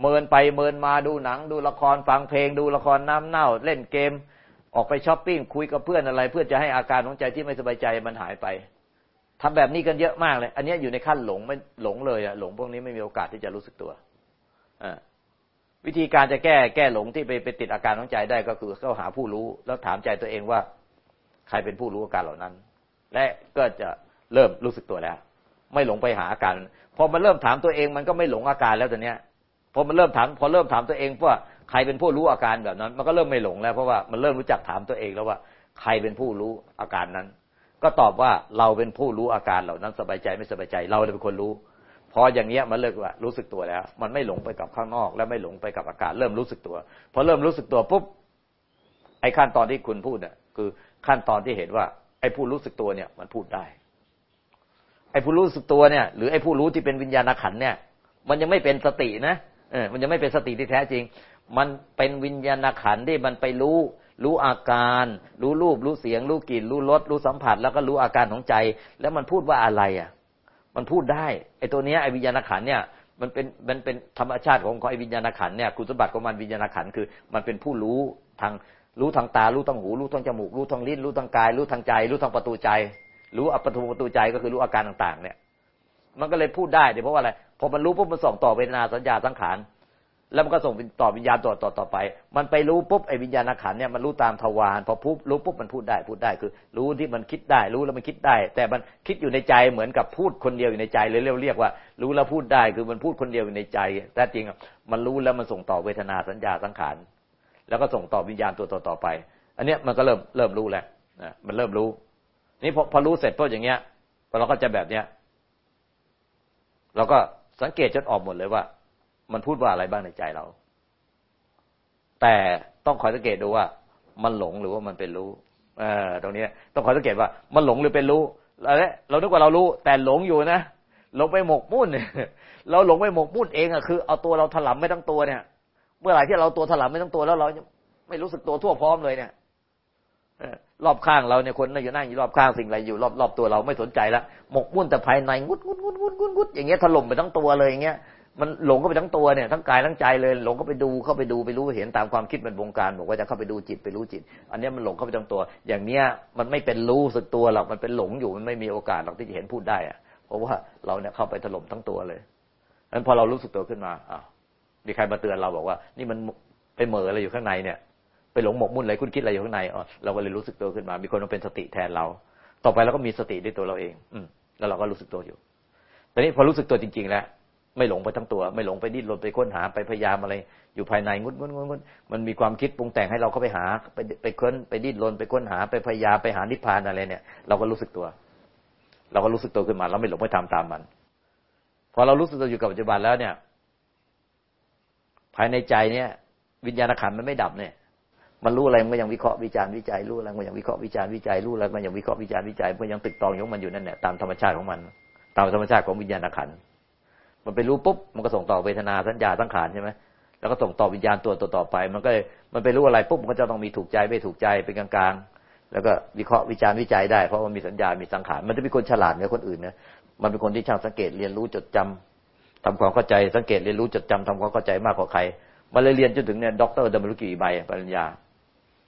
เมินไปเมินมาดูหนัง ดูละครฟังเพลง ดูละครน้ำเน่า เล่นเกม ออกไปช้อปปิ้งคุยกับเพื่อนอะไร เพื่อจะให้อาการของใจที่ไม่สบายใจมันหายไป ทำแบบนี้กันเยอะมากเลย อันนี้อยู่ในขั้นหลงไม่หลงเลยอะหลงพวกนี้ไม่มีโอกาสที่จะรู้สึกตัวอ่าวิธีการจะแก้แก้หลงที่ไปไปติดอาการของใจได้ก็คือเข้าหาผู้รู้ แล้วถามใจตัวเองว่า ใครเป็นผู้รู้อาการเหล่านั้น และก็จะเริ่มรู้สึกตัวแล้ว ไม่หลงไปหาอาการพอมันเริ่มถามตัวเองมันก็ไม่หลงอาการแล้วตอนเนี้ยพอมันเริ่มถามพอเริ่มถามตัวเองว่าใครเป็นผู้รู้อาการแบบนั้น มันก็เริ่มไม่หลงแล้วเพราะว่ามันเริ่มรู้จักถามตัวเองแล้วว่า ใครเป็นผู้รู้อาการนั้น ก็ตอบว่าเราเป็นผู้รู้อาการเหล่านั้นสบายใจไม่สบายใจ เราเป็นคนรู้ พออย่างเนี้ยมันเลิกว่ารู้สึกตัวแล้ว มันไม่หลงไปกับข้างนอก และไม่หลงไปกับอาการ เริ่มรู้สึกตัว พอเริ่มรู้สึกตัวปุ๊บไอ้ขั้นตอนที่คุณพูดเนี่ยคือขั้นตอนที่เห็นว่า ไอ้ผู้รู้สึกตัวเนี่ยมันพูดได้ ไอ้ผู้รู้สึกตัวเนี่ย หรือไอ้ผู้รู้ที่เป็นวิญญาณขันเนี่ย มันยังไม่เป็นสตินะเออมันยังไม่เป็นสติที่แท้จริง มันเป็นวิญญาณขันที่มันไปรู้ รู้อาการ รู้รูป รู้เสียง รู้กลิ่น รู้รส รู้สัมผัส แล้วก็รู้อาการของใจ แล้วมันพูดว่าอะไรอะ มันพูดได้ ไอ้ตัวเนี้ยไอ้วิญญาณขันเนี่ย มันเป็น มันเป็นธรรมชาติของของไอ้วิญญาณขันเนี่ย คุณสมบัติของมันวิญญาณขันคือ มันเป็นผู้รู้ทาง รู้ทางตา รู้ทางหู รู้ทางจมูก รู้ทางลิ้น รู้ทางกาย รู้ทางใจ รู้ทางประตูใจ รู้อัปตูประตูใจก็คือรู้อาการต่าง ๆ เนี่ย มันก็เลยพูดได้เดี๋ยวเพราะว่าอะไร พอมันรู้ปุ๊บมันส่งต่อเวทนาสัญญาสังขาร แล้วมันก็ส่งต่อวิญญาณต่อต่อต่อไป มันไปรู้ปุ๊บไอ้วิญญาณขันเนี่ยมันรู้ตามทวารพอปุ๊บรู้ปุ๊บมันพูดได้พูดได้คือ รู้ที่มันคิดได้ รู้แล้วมันคิดได้ แต่มันคิดอยู่ในใจเหมือนกับพูดคนเดียวอยู่ในใจเลยเรียกเรียกว่า รู้แล้วพูดได้คือมันพูดคนเดียวอยู่ในใจ แต่จริงมันรู้แล้วมันส่งต่อเวทนาสัญญาสังขารแล้วก็ส่งต่อวิญญาณตัวต่อต่อไป อันเนี้ยมันก็เริ่มเริ่มรู้แล้วนะมันเริ่มรู้ นี่พอพอรู้เสร็จพวกอย่างเงี้ยพอเราก็จะแบบเนี้ยเราก็สังเกตจนออกหมดเลยว่า มันพูดว่าอะไรบ้างในใจเรา แต่ต้องคอยสังเกตดูว่า มันหลงหรือว่ามันเป็นรู้เออตรงนี้ต้องคอยสังเกตว่า มันหลงหรือเป็นรู้เราเนี่ยเรานึกว่าเรารู้ แต่หลงอยู่นะหลงไปหมกมุ่นเราหลงไปหมกมุ่นเองอะคือเอาตัวเราถลำไม่ทั้งตัวเนี่ย เมื่อไหร่ที่เราตัวถลำไม่ทั้งตัวแล้วเราไม่รู้สึกตัวทั่วพร้อมเลยเนี่ยรอบข้างเราเนี่ยคนนั่งอยู่นั่งอยู่รอบข้างสิ่งอะไรอยู่รอบรอบตัวเราไม่สนใจละหมกมุ่นแต่ภายในงุดงุดงุดงุดงุดงุดอย่างเงี้ยถล่มไปทั้งตัวเลยอย่างเงี้ย มันหลงก็ไปทั้งตัวเนี่ยทั้งกายทั้งใจเลยหลงก็ไปดูเข้าไปดูไปรู้เห็นตามความคิดมันบงการบอกว่าจะเข้าไปดูจิตไปรู้จิต อันนี้มันหลงเข้าไปทั้งตัว อย่างเนี้ยมันไม่เป็นรู้สึกตัวหรอกมันเป็นหลงอยู่มันไม่มีโอกาสหรอกที่จะเห็นพูดได้อะเพราะว่าเราเนี่ยเข้าไปถล่มทั้งตัวเลยนั้นพอเรารู้สึกตัวขึ้นมาอ้าวมีใครมาเตือนเราบอกว่า นี่มันไปเหม่ออะไรอยู่ข้างในเนี่ย ไปหลงหมกมุ่นอะไรคุณคิดอะไรอยู่ข้างในอ๋อเราก็เลยรู้สึกตัวขึ้นมา มีคนมาเป็นสติแทนเรา ต่อไปเราก็มีสติด้วยตัวเราเอง อืมแล้วเราก็รู้สึกตัวอยู่ตอนนี้พอรู้สึกตัวจริง ๆ แล้ว ไม่หลงไปทั้งตัว ไม่หลงไปดิ้นรนไปค้นหาไปพยายามอะไร อยู่ภายในงุดงุดงุดงุดมันมีความคิดปรุงแต่งให้เราเข้าไปหา ไปไปค้นไปดิ้นรนไปค้นหาไปพยายามไปหานิพพานอะไรเนี่ย เราก็รู้สึกตัว เราก็รู้สึกตัวขึ้นมาเราไม่หลงไปทำตามมันพอเรารู้สึกตัวอยู่กับปัจจุบันแล้วเนี่ย ภายในใจเนี่ย วิญญาณขันมันไม่ดับเนี่ยมันรู้อะไรมันก็ยังวิเคราะห์วิจารณ์วิจัยรู้อะไรมันยังวิเคราะห์วิจารณ์วิจัยรู้อะไรมันยังวิเคราะห์วิจารณ์วิจัยมันยังตึกตองยงมันอยู่นั่นแหละตามธรรมชาติของมัน ตามธรรมชาติของวิญญาณขัน มันไปรู้ปุ๊บมันก็ส่งต่อเวทนาสัญญาสังขารใช่ไหมแล้วก็ส่งต่อวิญญาณตัวตัวต่อไป มันก็มันไปรู้อะไรปุ๊บมันก็จะต้องมีถูกใจไม่ถูกใจเป็นกลางๆ แล้วก็วิเคราะห์วิจารณ์วิจัยได้เพราะมันมีสัญญา มีสังขาร มันจะเป็นคนฉลาดเหนือคนอื่นนะ มันเป็นคนที่ช่างสังเกตเรียนรู้จดจำทำความเข้าใจสังเกตเรียนรู้จดจำทำความเข้าใจมากกว่าใคร มันเลยเรียนจนถึงเนี่ยด็อกเตอร์ double กี่ใบปริญญา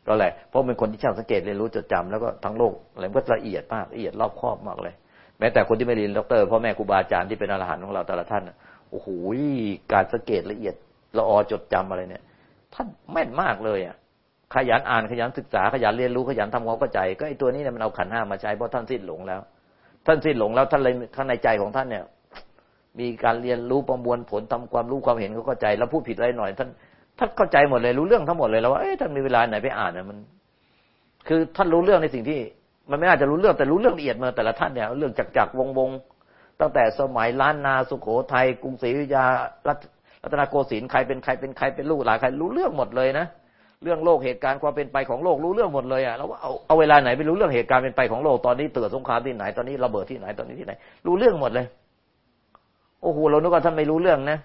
ก็แหละเพราะเป็นคนที่ช่างสังเกตเรียนรู้จดจำแล้วก็ทั้งโลกอะไรก็ละเอียดมากละเอียดรอบคอบมากเลย แม้แต่คนที่ไม่เรียนด็อกเตอร์พ่อแม่ครูบาอาจารย์ที่เป็นอรหันต์ของเราแต่ละท่านโอ้โหการสังเกตละเอียดละออจดจำอะไรเนี่ย ท่านแม่นมากเลยอะขยันอ่านขยันศึกษาขยันเรียนรู้ขยันทำความเข้าใจก็ไอตัวนี้เนี่ยมันเอาขันห้ามาใช้เพราะท่านสิ้นหลงแล้ว ท่านสิ้นหลงแล้วท่านเลยข้างในใจของท่านเนี่ย มีการเรียนรู้ประมวลผลทำความรู้ความเห็นเขาเข้าใจ แล้วพูดผิดอะไรหน่อย ท่านท่านเข้าใจหมดเลยรู้เรื่องทั้งหมดเลยแล้วว่าเอ๊ะท่านมีเวลาไหนไปอ่านเนี่ยมัน คือท่านรู้เรื่องในสิ่งที่ มันไม่น่าจะรู้เรื่องแต่รู้เรื่องละเอียดมาแต่ละท่านเนี่ยเรื่องจักจักวงวงตั้งแต่สมัยล้านนาสุโขทัยกรุงศรีอยุธยารัตนโกสินทร์ใครเป็นใครเป็นใครเป็นลูกหลานใครรู้เรื่องหมดเลยนะเรื่องโลกเหตุการณ์ความเป็นไปของโลกรู้เรื่องหมดเลยอะแล้วเอาเอาเวลาไหนไปรู้เรื่องเหตุการณ์เป็นไปของโลกตอนนี้เตือสงครามที่ไหนตอนนี้ระเบิดที่ไหนตอนนี้ที่ไหน รู้เรื่องหมดเลย โอ้โหเรานึกว่าท่านไม่รู้เรื่องนะ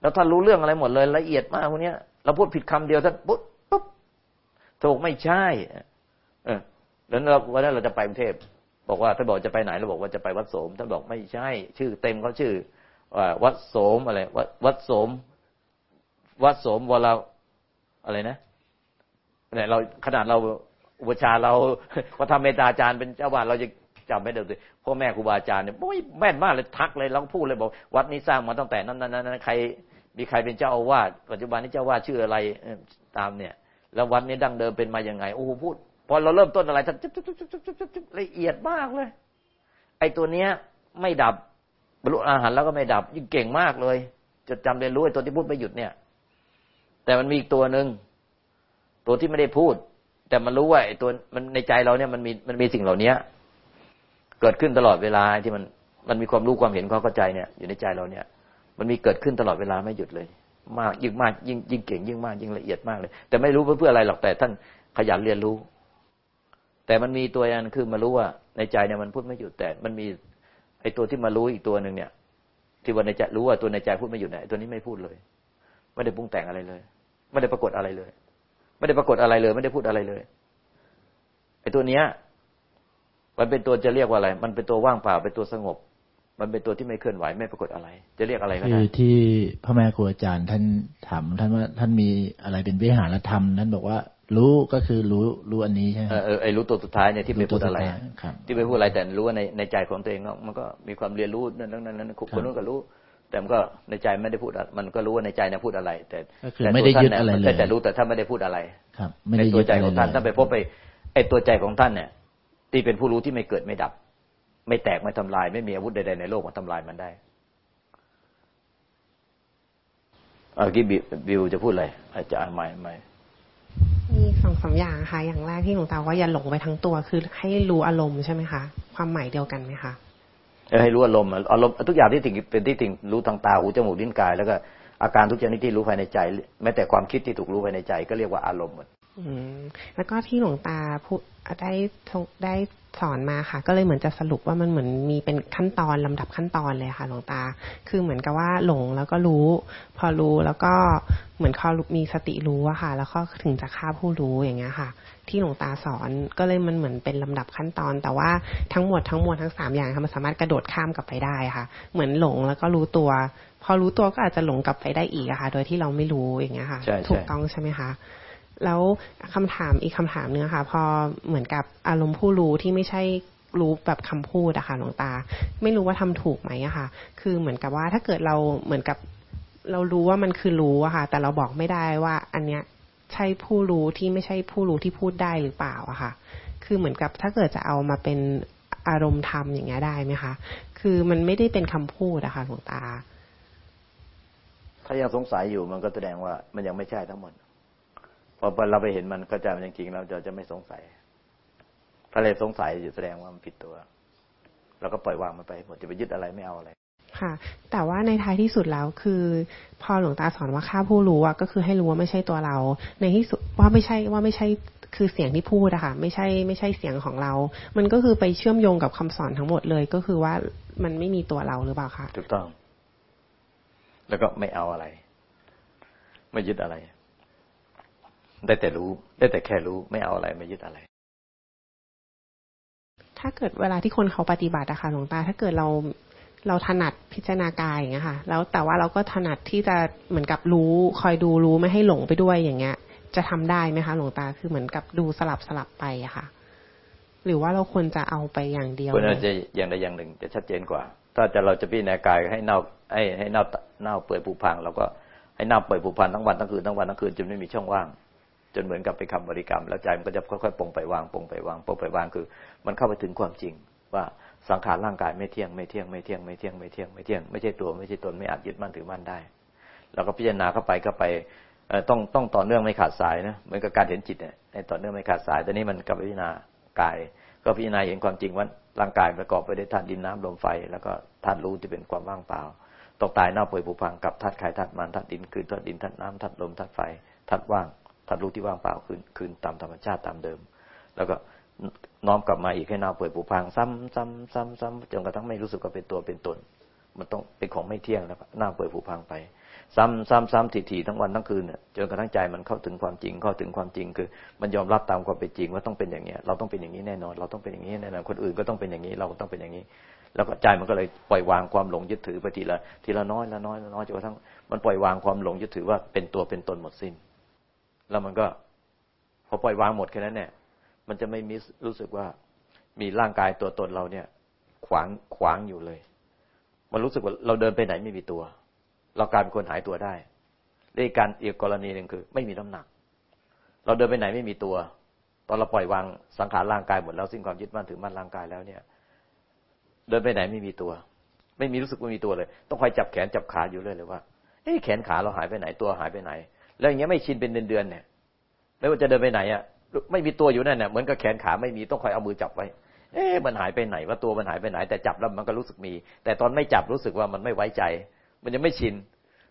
แล้วท่านรู้เรื่องอะไรหมดเลยละเอียดมากพวกนี้ยเราพูดผิดคำเดียวท่านปุ๊บปุ๊บถูกไม่ใช่เแล้วเราวันนั้นเราจะไปกรุงเทพบอกว่าท่านบอกจะไปไหนเราบอกว่าจะไปวัดโสมท่านบอกไม่ใช่ ชื่อเต็มเขาชื่อวัดโสมอะไร วัดวัดโสม วัดโสมวราอะไรนะเนี่ยเราขนาดเราอุปชาเราว่าทำเมตตาจารย์เป็นเจ้าวาดเราจะจำไม่ได้เลยพ่อแม่ครูบาอาจารย์เนี่ยโอ้ยแม่นมากเลยทักเลยเราพูดเลยบอก วัดนี้สร้างมาตั้งแต่นั้นนั้นนั้นใคร มีใครเป็นเจ้าอาวาสปัจจุบันนี้เจ้าอาวาสชื่ออะไรตามเนี่ย แล้ววัดนี้ดั้งเดิมเป็นมาอย่างไงโอ้โหพูด พอเราเริ่มต้นอะไรท่านละเอียดมากเลย ไอ้ตัวเนี้ย ไม่ดับบรรลุอาหารแล้วก็ไม่ดับ ยิ่งเก่งมากเลย จดจำเรียนรู้ไอ้ตัวที่พูดไม่หยุดเนี่ย แต่มันมีอีกตัวหนึ่งตัวที่ไม่ได้พูด แต่มันรู้ว่าไอ้ตัวมันในใจเราเนี่ยมันมีมันมีสิ่งเหล่านี้เกิดขึ้นตลอดเวลาที่มันมันมีความรู้ความเห็นความเข้าใจเนี่ย อยู่ในใจเราเนี่ย มันมีเกิดขึ้นตลอดเวลาไม่หยุดเลย มากยิ่งมากยิ่งยิ่งเก่งยิ่งมากยิ่งละเอียดมากเลย แต่ไม่รู้เพื่ออะไรหรอกแต่ท่านขยันเรียนรู้ แต่มันมีตัวอันคือมารู้ว่าในใจเนี่ยมันพูดไม่หยุดแต่มันมีไอ้ตัวที่มารู้อีกตัวหนึ่งเนี่ย ที่ว่าในใจรู้ว่าตัวในใจพูดไม่หยุดเนี่ยตัวนี้ไม่พูดเลยไม่ได้ปรุงแต่งอะไรเลย ไม่ได้ปรากฏอะไรเลย ไม่ได้ปรากฏอะไรเลย ไม่ได้พูดอะไรเลยไอ้ตัวเนี้ย มันเป็นตัวจะเรียกว่าอะไร มันเป็นตัวว่างเปล่าเป็นตัวสงบ มันเป็นตัวที่ไม่เคลื่อนไหวไม่ปรากฏอะไร จะเรียกอะไรก็ได้คือที่พระแม่ครูอาจารย์ท่านถามท่านว่าท่านมีอะไรเป็นวิหารธรรมท่านบอกว่า รู้ก็คือรู้รู้อันนี้ใช่ไหมเออไอ้รู้ตัวสุดท้ายเนี่ยที่ไม่พูดอะไรที่ไม่พูดอะไรแต่รู้ว่าในในใจของตัวเองมันก็มีความเรียนรู้นั่นนั่นนั่นคนนู้นก็รู้ แต่มันก็ในใจไม่ได้พูดมันก็รู้ว่าในใจเนี่ยพูดอะไร แต่แต่ไม่ได้ยึดอะไรเลยแต่รู้แต่ถ้าไม่ได้พูดอะไร ครับในตัวใจของท่านถ้าไปพบไปไอ้ตัวใจของท่านเนี่ยที่เป็นผู้รู้ที่ไม่เกิดไม่ดับ ไม่แตกไม่ทำลาย ไม่มีอาวุธใดๆในโลกมาทำลายมันได้เมื่อกี้บิวจะพูดอะไรอาจารย์ใหม่ใหม่มี สองสาอย่างค่ะ อย่างแรกที่หลวงตาว่าอย่าหลงไปทั้งตัวคือให้รู้อารมณ์ใช่ไหมคะ ความหมายเดียวกันไหมคะให้รู้อารมณ์อารมณ์ทุกอย่างที่ติ่งเป็นที่ติ่งรู้ทางตาหูจมูกลิ้นกาย แล้วก็อาการทุกชนิดที่รู้ภายในใจ แม้แต่ความคิดที่ถูกรู้ภายในใจ ก็เรียกว่าอารมณ์หมดแล้วก็ที่หลวงตาพูดได้ได้ สอนมาค่ะ ก็เลยเหมือนจะสรุปว่ามันเหมือนมีเป็นขั้นตอนลำดับขั้นตอนเลยค่ะหลวงตา คือเหมือนกับว่าหลงแล้วก็รู้ พอรู้แล้วก็เหมือนเขามีสติรู้อะค่ะ แล้วก็ถึงจะฆ่าผู้รู้อย่างเงี้ยค่ะ ที่หลวงตาสอนก็เลยมันเหมือนเป็นลำดับขั้นตอน แต่ว่าทั้งหมดทั้งมวลทั้งสามอย่างค่ะมันสามารถกระโดดข้ามกลับไปได้ค่ะ เหมือนหลงแล้วก็รู้ตัว พอรู้ตัวก็อาจจะหลงกลับไปได้อีกอะค่ะ โดยที่เราไม่รู้อย่างเงี้ยค่ะ ถูกต้องใช่ไหมคะ แล้วคำถามอีกคำถามเนื้อค่ะ พอเหมือนกับอารมณ์ผู้รู้ที่ไม่ใช่รู้แบบคำพูดอะค่ะหลวงตา ไม่รู้ว่าทำถูกไหมอะค่ะ คือเหมือนกับว่าถ้าเกิดเราเหมือนกับเรารู้ว่ามันคือรู้อะค่ะ แต่เราบอกไม่ได้ว่า อันเนี้ยใช่ผู้รู้ที่ไม่ใช่ผู้รู้ที่พูดได้หรือเปล่าอะค่ะ คือเหมือนกับถ้าเกิดจะเอามาเป็นอารมณ์ธรรมอย่างเงี้ยได้ไหมคะ คือมันไม่ได้เป็นคำพูดอะค่ะหลวงตา ถ้ายังสงสัยอยู่มันก็แสดงว่ามันยังไม่ใช่ทั้งหมด พอเราไปเห็นมันก็จะจริงๆเราจะจะไม่สงสัย ถ้าเลยสงสัยอยู่แสดงว่ามันผิดตัว เราก็ปล่อยวางมันไปหมดจะไปยึดอะไรไม่เอาอะไรค่ะ แต่ว่าในท้ายที่สุดแล้วคือ พอหลวงตาสอนว่าข้าผู้รู้อะก็คือให้รู้ว่าไม่ใช่ตัวเรา ในที่สุดว่าไม่ใช่ว่าไม่ใช่คือเสียงที่พูดอะค่ะ ไม่ใช่ไม่ใช่เสียงของเรา มันก็คือไปเชื่อมโยงกับคำสอนทั้งหมดเลย ก็คือว่ามันไม่มีตัวเราหรือเปล่าคะถูกต้อง แล้วก็ไม่เอาอะไร ไม่ยึดอะไร ได้แต่รู้ ได้แต่แค่รู้ไม่เอาอะไรไม่ยึดอะไร ถ้าเกิดเวลาที่คนเขาปฏิบัติอะค่ะหลวงตา ถ้าเกิดเราเราถนัดพิจารณากายอย่างเงี้ยค่ะ แล้วแต่ว่าเราก็ถนัดที่จะเหมือนกับรู้ คอยดูรู้ไม่ให้หลงไปด้วยอย่างเงี้ย จะทำได้ไหมคะหลวงตาคือเหมือนกับดูสลับสลับไปอะค่ะ หรือว่าเราควรจะเอาไปอย่างเดียวควรจะอย่างใดอย่างหนึ่งจะชัดเจนกว่า ถ้าจะเราจะพิจารณากายให้เน่าให้ให้เน่าเน่าเปื่อยผุพังเราก็ให้เน่าเปื่อยผุพังทั้งวันทั้งคืนทั้งวันทั้งคืนจนไม่มีช่องว่าง จนเหมือนกับไปคำบริกรรม แล้วใจมันก็จะค่อยๆปงไปวางปงไปวางปงไปวางคือ มันเข้าไปถึงความจริงว่าสังขารร่างกายไม่เที่ยงไม่เที่ยงไม่เที่ยงไม่เที่ยงไม่เที่ยงไม่เที่ยงไม่ใช่ตัวไม่ใช่ตนไม่อาจยึดมั่นถือมั่นได้เราก็พิจารณาเข้าไปเข้าไปต้องต้องต่อเนื่องไม่ขาดสายนะเหมือนกับการเห็นจิตเนี่ยในต่อเนื่องไม่ขาดสายแต่นี้มันกับพิจารณากาย ก็พิจารณาเห็นความจริงว่าร่างกายประกอบไปด้วยธาตุดินน้ำลมไฟ แล้วก็ธาตุรู้ที่เป็นความว่างเปล่าตกตายเน่าเปื่อยผุพังกับธาตุไข่ธาตุมันธาตุดินคือธาตุดินธาตุน้ำธาตุลมธาตุไฟธาตุว่าง ธาตุรู้ที่ว่างเปล่าคืนคืนตามธรรมชาติตามเดิม แล้วก็น้อมกลับมาอีกให้นาเปิดปูพังซ้ำซ้ำซ้ำซ้ำจนกระทั่งไม่รู้สึกว่าเป็นตัวเป็นตน มันต้องเป็นของไม่เที่ยงแล้วหน้าเปื่อยผุพังไป ซ้ำซ้ำซ้ำทีๆทั้งวันทั้งคืนเนี่ยจนกระทั่งใจมันเข้าถึงความจริงเข้าถึงความจริงคือ มันยอมรับตามความเป็นจริงว่าต้องเป็นอย่างเนี้ยเราต้องเป็นอย่างนี้แน่นอน เราต้องเป็นอย่างนี้แน่นอนคนอื่นก็ต้องเป็นอย่างนี้เราก็ต้องเป็นอย่างนี้ แล้วก็ใจมันก็เลยปล่อยวางความหลงยึดถือไปทีละทีละน้อยละน้อยละน้อยจนกระทั่งมันปล่อยวางความหลงยึดถือว่าเป็นตัวเป็นตนหมดสิ้น แล้วมันก็พอปล่อยวางหมดแค่นั้นเนี่ย มันจะไม่มีรู้สึกว่ามีร่างกายตัวตนเราเนี่ย ขวางขวางอยู่เลย มันรู้สึกว่าเราเดินไปไหนไม่มีตัว เรากลายเป็นคนหายตัวได้ในการอีกกรณีหนึ่งคือ ไม่มีน้ำหนัก เราเดินไปไหนไม่มีตัว ตอนเราปล่อยวางสังขารร่างกายหมดแล้วสิ้นความยึดมั่นถือมั่นร่างกายแล้วเนี่ย เดินไปไหนไม่มีตัว ไม่มีรู้สึกว่ามีตัวเลย ต้องคอยจับแขนจับขาอยู่เลยเลยว่าเอ้แขนขาเราหายไปไหนตัวหายไปไหน แล้วอย่างเงี้ยไม่ชินเป็นเดือนๆเนี่ยไม่ว่าจะเดินไปไหนอะไม่มีตัวอยู่นั่นเนี่ยเหมือนกับแขนขาไม่มีต้องคอยเอามือจับไว้ เอ๊ะมันหายไปไหนว่าตัวมันหายไปไหน แต่จับแล้วมันก็รู้สึกมี แต่ตอนไม่จับรู้สึกว่ามันไม่ไว้ใจ มันยังไม่ชิน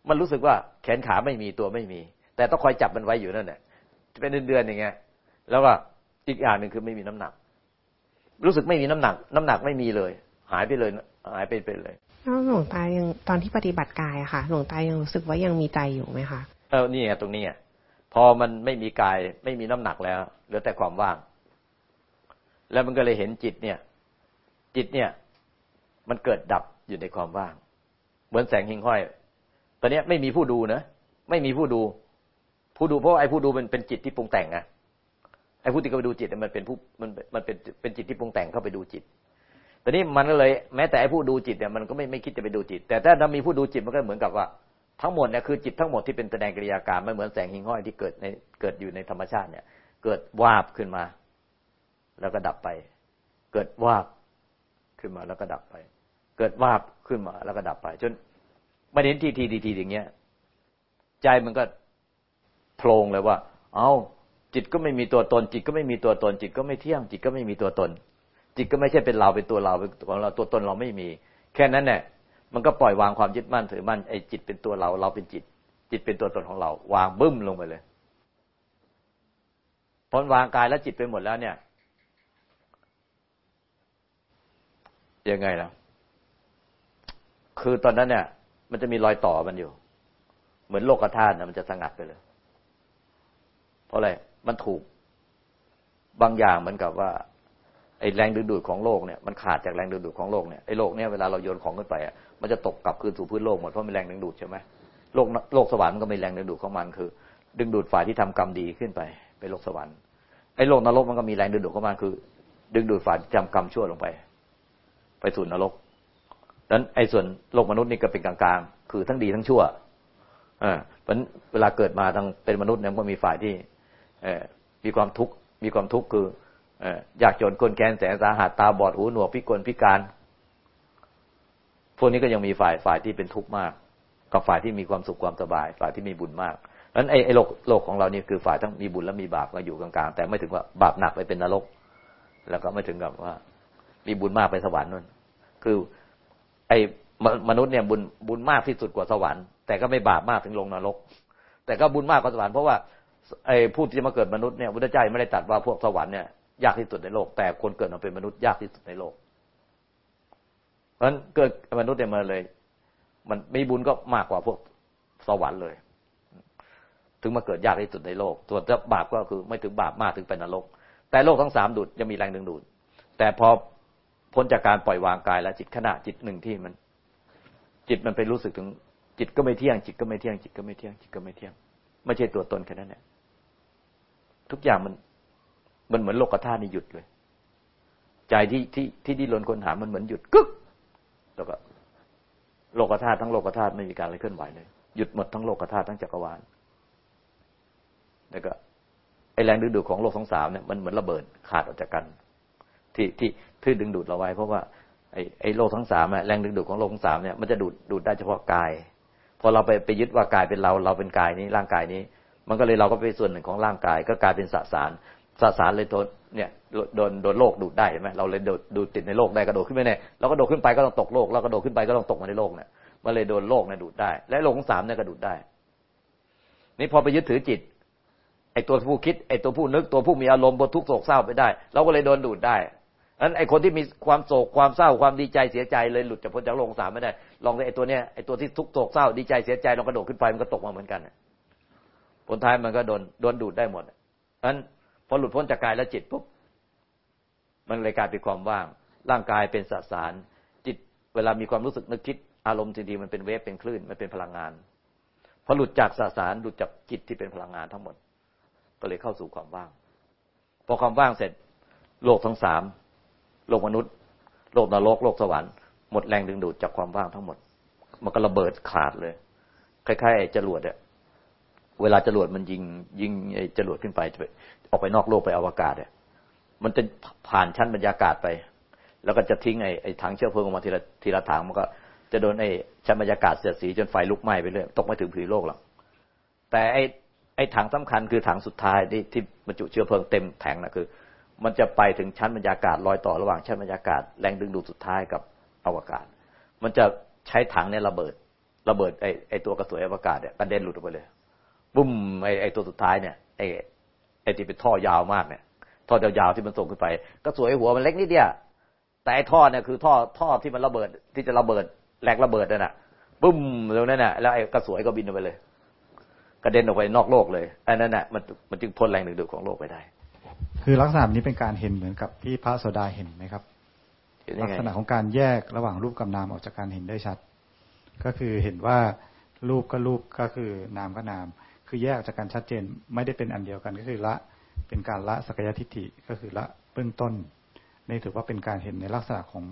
มันรู้สึกว่าแขนขาไม่มีตัวไม่มี แต่ต้องคอยจับมันไว้อยู่นั่นแหละเป็นเดือนๆอย่างเงี้ยแล้วก็อีกอย่างหนึ่งคือไม่มีน้ำหนัก รู้สึกไม่มีน้ำหนัก น้ำหนักไม่มีเลย หายไปเลยหายไปไปเลยแล้วหลวงตายังตอนที่ปฏิบัติกายอะค่ะ หลวงตายังรู้สึกว่ายังมีใจอยู่ไหมคะ เออนี่ไงตรงนี้พอมันไม่มีกายไม่มีน้ำหนักแล้วเหลือแต่ความว่าง แล้วมันก็เลยเห็นจิตเนี่ย จิตเนี่ย มันเกิดดับอยู่ในความว่าง เหมือนแสงหิงห้อย ตอนนี้ไม่มีผู้ดูนะไม่มีผู้ดู ผู้ดูเพราะไอ้ผู้ดูมันเป็นจิตที่ปรุงแต่งไงไอ้ผู้ที่เข้าไปดูจิตมันเป็นผู้มันมันเป็นเป็นจิตที่ปรุงแต่งเข้าไปดูจิตตอนนี้มันก็เลย แม้แต่ไอ้ผู้ดูจิตเนี่ยมันก็ไม่ไม่คิดจะไปดูจิต แต่ถ้าเรามีผู้ดูจิตมันก็เหมือนกับว่า ทั้งหมดเนี่ยคือจิตทั้งหมดที่เป็นแสดงกิริยาการไม่เหมือนแสงหิ่งห้อยที่เกิดในเกิดอยู่ในธรรมชาติเนี่ย เกิดวาบขึ้นมา แล้วก็ดับไป เกิดวาบขึ้นมาแล้วก็ดับไป เกิดวาบขึ้นมาแล้วก็ดับไป จนมาเห็นทีทีทีทีอย่างเงี้ย ใจมันก็โพลงเลยว่า เอาจิตก็ไม่มีตัวตน จิตก็ไม่มีตัวตน จิตก็ไม่เที่ยง จิตก็ไม่มีตัวตน จิตก็ไม่ใช่เป็นเราเป็นตัวเราเป็นของเราตัวตนเราไม่มี แค่นั้นแหละ มันก็ปล่อยวางความยึดมั่นถือมั่นไอ้จิตเป็นตัวเรา เราเป็นจิต จิตเป็นตัวตนของเรา วางบึ้มลงไปเลยพอวางกายแล้วจิตไปหมดแล้วเนี่ยยังไงล่ะ คือตอนนั้นเนี่ย มันจะมีรอยต่อมันอยู่ เหมือนโลกธาตุนะมันจะสงัดไปเลย เพราะอะไร มันถูกบางอย่างเหมือนกับว่าไอ้แรงดึงดูดของโลกเนี่ยมันขาดจากแรงดึงดูดของโลกเนี่ยไอ้โลกเนี่ยเวลาเราโยนของขึ้นไปอะ มันจะตกกลับคืนสู่พื้นโลกหมดเพราะมีแรงดึงดูดใช่ไหมโลกโลกสวรรค์ก็มีแรงดึงดูดของมันคือ ดึงดูดฝ่ายที่ทำกรรมดีขึ้นไปไปโลกสวรรค์ไอ้โลกนรกมันก็มีแรงดึงดูดของมันคือ ดึงดูดฝ่ายที่ทำกรรมชั่วลงไป ไปสู่นรกดังนั้นไอ้ส่วนโลกมนุษย์นี่ก็เป็นกลางๆ คือทั้งดีทั้งชั่วอ่าเพราะเวลาเกิดมาทั้งเป็นมนุษย์เนี่ยก็มีฝ่ายที่เอมีความทุกข์มีความทุกข์คืออยากจนคนแค้นแสนสาหัสตาบอดหูหนวกพิกลพิการ พวกนี้ก็ยังมีฝ่ายฝ่ายที่เป็นทุกข์มาก กับฝ่ายที่มีความสุขความสบาย ฝ่ายที่มีบุญมากนั้นไอ้โลกโลกของเรานี่คือฝ่ายทั้งมีบุญและมีบาปมาอยู่กลางๆ แต่ไม่ถึงว่าบาปหนักไปเป็นนรก แล้วก็ไม่ถึงกับว่า มีบุญมากไปสวรรค์นั่นคือ ไอ้มนุษย์เนี่ยบุญบุญมากที่สุดกว่าสวรรค์แต่ก็ไม่บาปมากถึงลงนรก แต่ก็บุญมากกว่าสวรรค์เพราะว่าไอ้ผู้ที่จะมาเกิดมนุษย์เนี่ยพุทธเจ้าไม่ได้ตัดว่าพวกสวรรค์เนี่ยยากที่สุดในโลก แต่คนเกิดมาเป็นมนุษย์ยากที่สุดในโลก เพราะฉะนั้นเกิดมนุษย์เนี่ยมาเลย มันมีบุญก็มากกว่าพวกสวรรค์เลย ถึงมาเกิดยากที่สุดในโลกส่วนถ้าบาปก็คือไม่ถึงบาปมากถึงเป็นนรก แต่โลกทั้งสามดูดยังมีแรงดึงดูด แต่พอพ้นจากการปล่อยวางกายแล้วจิตขณะจิตหนึ่งที่มัน จิตมันไปรู้สึกถึง จิตก็ไม่เที่ยง จิตก็ไม่เที่ยง จิตก็ไม่เที่ยงจิตก็ไม่เที่ยงไม่ใช่ตัวตนแค่นั้นแหละทุกอย่างมันมันเหมือนโลกธาตุนี่หยุดเลย ใจที่ที่ที่ดิ้นรนคนหามันเหมือนหยุดกึก แล้วก็โลกธาตุทั้งโลกธาตุไม่มีการอะไรเคลื่อนไหวเลย หยุดหมดทั้งโลกธาตุทั้งจักรวาลแล้วก็ไอแรงดึงดูดของโลกทั้งสามเนี่ยมันเหมือนระเบิดขาดออกจากกัน ที่ที่ที่ดึงดูดเราไว้ เพราะว่าไอไอโลกทั้งสามแรงดึงดูดของโลกทั้งสามเนี่ยมันจะดูดดูดได้เฉพาะกายพอเราไปไปยึดว่ากายเป็นเราเราเป็นกายนี้ร่างกายนี้ มันก็เลยเราก็เป็นส่วนหนึ่งของร่างกาย ก็กลายเป็นสสาร สสารเลยโดนเนี่ยโดนโดนโลกดูดได้เห็นไหมเราเลยโดดดูดติดในโลกได้กระโดดขึ้นไปเนี่ยเราก็โดดขึ้นไปก็ต้องตกโลกเรากระโดดขึ้นไปก็ต้องตกมาในโลกเนี่ยมันเลยโดนโลกเนี่ยดูดได้ และโลกของสามเนี่ยก็ดูดได้ นี่พอไปยึดถือจิตไอ้ตัวผู้คิดไอ้ตัวผู้นึกตัวผู้มีอารมณ์บนทุกโศกเศร้าไปได้ เราก็เลยโดนดูดได้นั้นไอ้คนที่มีความโศกความเศร้าความดีใจเสียใจเลยหลุดจากพ้นจากโลกสามไม่ได้ ลองไอ้ตัวเนี้ยไอ้ตัวที่ทุกโศกเศร้าดีใจเสียใจลองกระโดดขึ้นไปมันก็ตกมาเหมือนกันผลท้ายมันก็โดนโดนดูดได้หมดนั้น พอหลุดพ้นจากกายและจิตปุ๊บมันเลยกลายเป็นความว่าง ร่างกายเป็นสสาร จิตเวลามีความรู้สึกนึกคิดอารมณ์ทีดีมันเป็นเวฟเป็นคลื่นมันเป็นพลังงานพอหลุดจากสสารหลุดจากจิตที่เป็นพลังงานทั้งหมด ก็เลยเข้าสู่ความว่าง พอความว่างเสร็จ โลกทั้งสามโลกมนุษย์ โลกนรกโลกสวรรค์หมดแรงดึงดูดจากความว่างทั้งหมด มันก็ระเบิดขาดเลยคล้ายๆจรวดอะ เวลาจรวดมันยิงยิงไอ้จรวดขึ้นไป ออกไปนอกโลกไปอวกาศเนี่ยมันจะผ่านชั้นบรรยากาศไป แล้วก็จะทิ้งไอ้ไอ้ถังเชื้อเพลิงออกมาทีละทีละถังมันก็ จะโดนไอ้ชั้นบรรยากาศเสียดสีจนไฟลุกไหม้ไปเรื่อยตกไม่ถึงผืนโลกหรอกแต่ไอ้ไอ้ถังสำคัญคือถังสุดท้ายที่ที่บรรจุเชื้อเพลิงเต็มแถังนะคือ มันจะไปถึงชั้นบรรยากาศลอยต่อระหว่างชั้นบรรยากาศแรงดึงดูดสุดท้ายกับอวกาศ มันจะใช้ถังเนี่ยระเบิดระเบิดไอ้ไอ้ตัวกระสวยอวกาศเนี่ยกระเด็นหลุดออกไปเลย บุ้มไอ้ไอ้ตัวสุดท้ายเนี่ยไอ้ไอ้ที่เป็นท่อยาวมากเนี่ย ท่อยาวๆที่มันส่งขึ้นไป ก็สวยหัวมันเล็กนิดเดียวแต่ไอ้ท่อเนี่ยคือท่อท่อที่มันระเบิดที่จะระเบิดแหลกระเบิดนั่นน่ะบุ้มตรงนั้นน่ะแล้วไอ้กระสวยก็บินออกไปเลยกระเด็นออกไปนอกโลกเลยอันนั้นน่ะมันมันจึงพ้นแรงดึงดูดของโลกไปได้ คือลักษณะนี้เป็นการเห็นเหมือนกับที่พระโสดาเห็นไหมครับลักษณะของการแยกระหว่างรูปกับนามออกจากการเห็นได้ชัด ก็คือเห็นว่ารูปก็รูปก็คือนามก็นาม คือแยกจากกันชัดเจนไม่ได้เป็นอันเดียวกันก็คือละเป็นการละสักยทิฏฐิก็คือละเบื้องต้นนี่ถือว่าเป็นการเห็นในลักษณะของ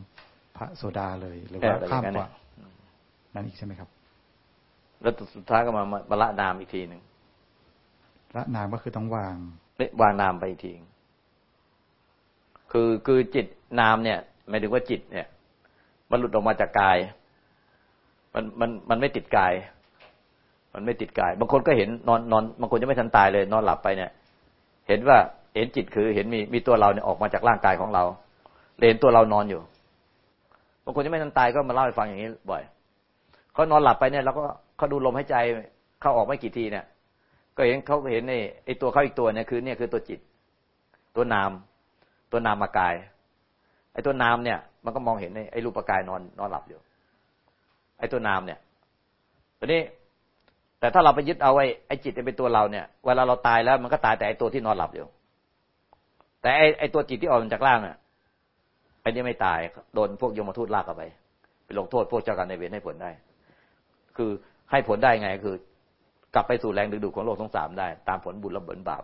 พระโสดาเลย หรือว่าข้ามกว่านั่นอีกใช่ไหมครับ แล้วสุดท้ายก็มามาละนามอีกทีหนึ่งละนามก็คือต้องวางวางนามไปอีกทีคือคือจิตนามเนี่ยหมายถึงว่าจิตเนี่ย มันหลุดออกมาจากกาย มันมันมันไม่ติดกาย มันไม่ติดกาย บางคนก็เห็นนอนนอนบางคนจะไม่ทันตายเลย นอนหลับไปเนี่ย เห็นว่าเห็นจิตคือเห็นมีมีตัวเราเนี่ยออกมาจากร่างกายของเราเห็นตัวเรานอนอยู่บางคนจะไม่ทันตายก็มาเล่าให้ฟังอย่างนี้บ่อยเขานอนหลับไปเนี่ยแล้วก็เขาดูลมหายใจเข้าออกไม่กี่ทีเนี่ย ก็เห็นเขาเห็นไอ้ไอ้ตัวเขาอีกตัวเนี่ยคือเนี่ยคือตัวจิต ตัวนาม ตัวนามากาย ไอ้ตัวนามเนี่ย มันก็มองเห็นไอ้รูปกายนอนนอนหลับอยู่ ไอ้ตัวนามเนี่ยตอนนี้ แต่ถ้าเราไปยึดเอาไอ้ไอ้จิตเป็นตัวเราเนี่ย เวลาเราตายแล้วมันก็ตายแต่ไอ้ตัวที่นอนหลับอยู่ แต่ไอ้ไอ้ตัวจิตที่ออกมาจากร่างเนี่ยไอ้นี่ไม่ตายโดนพวกยมทูตลากเข้าไปไปลงโทษพวกเจ้ากรรมนายเวรให้ผลได้ คือให้ผลได้ไงคือ กลับไปสู่แรงดึงดูดของโลกทั้งสามได้ ตามผลบุญและผลบาป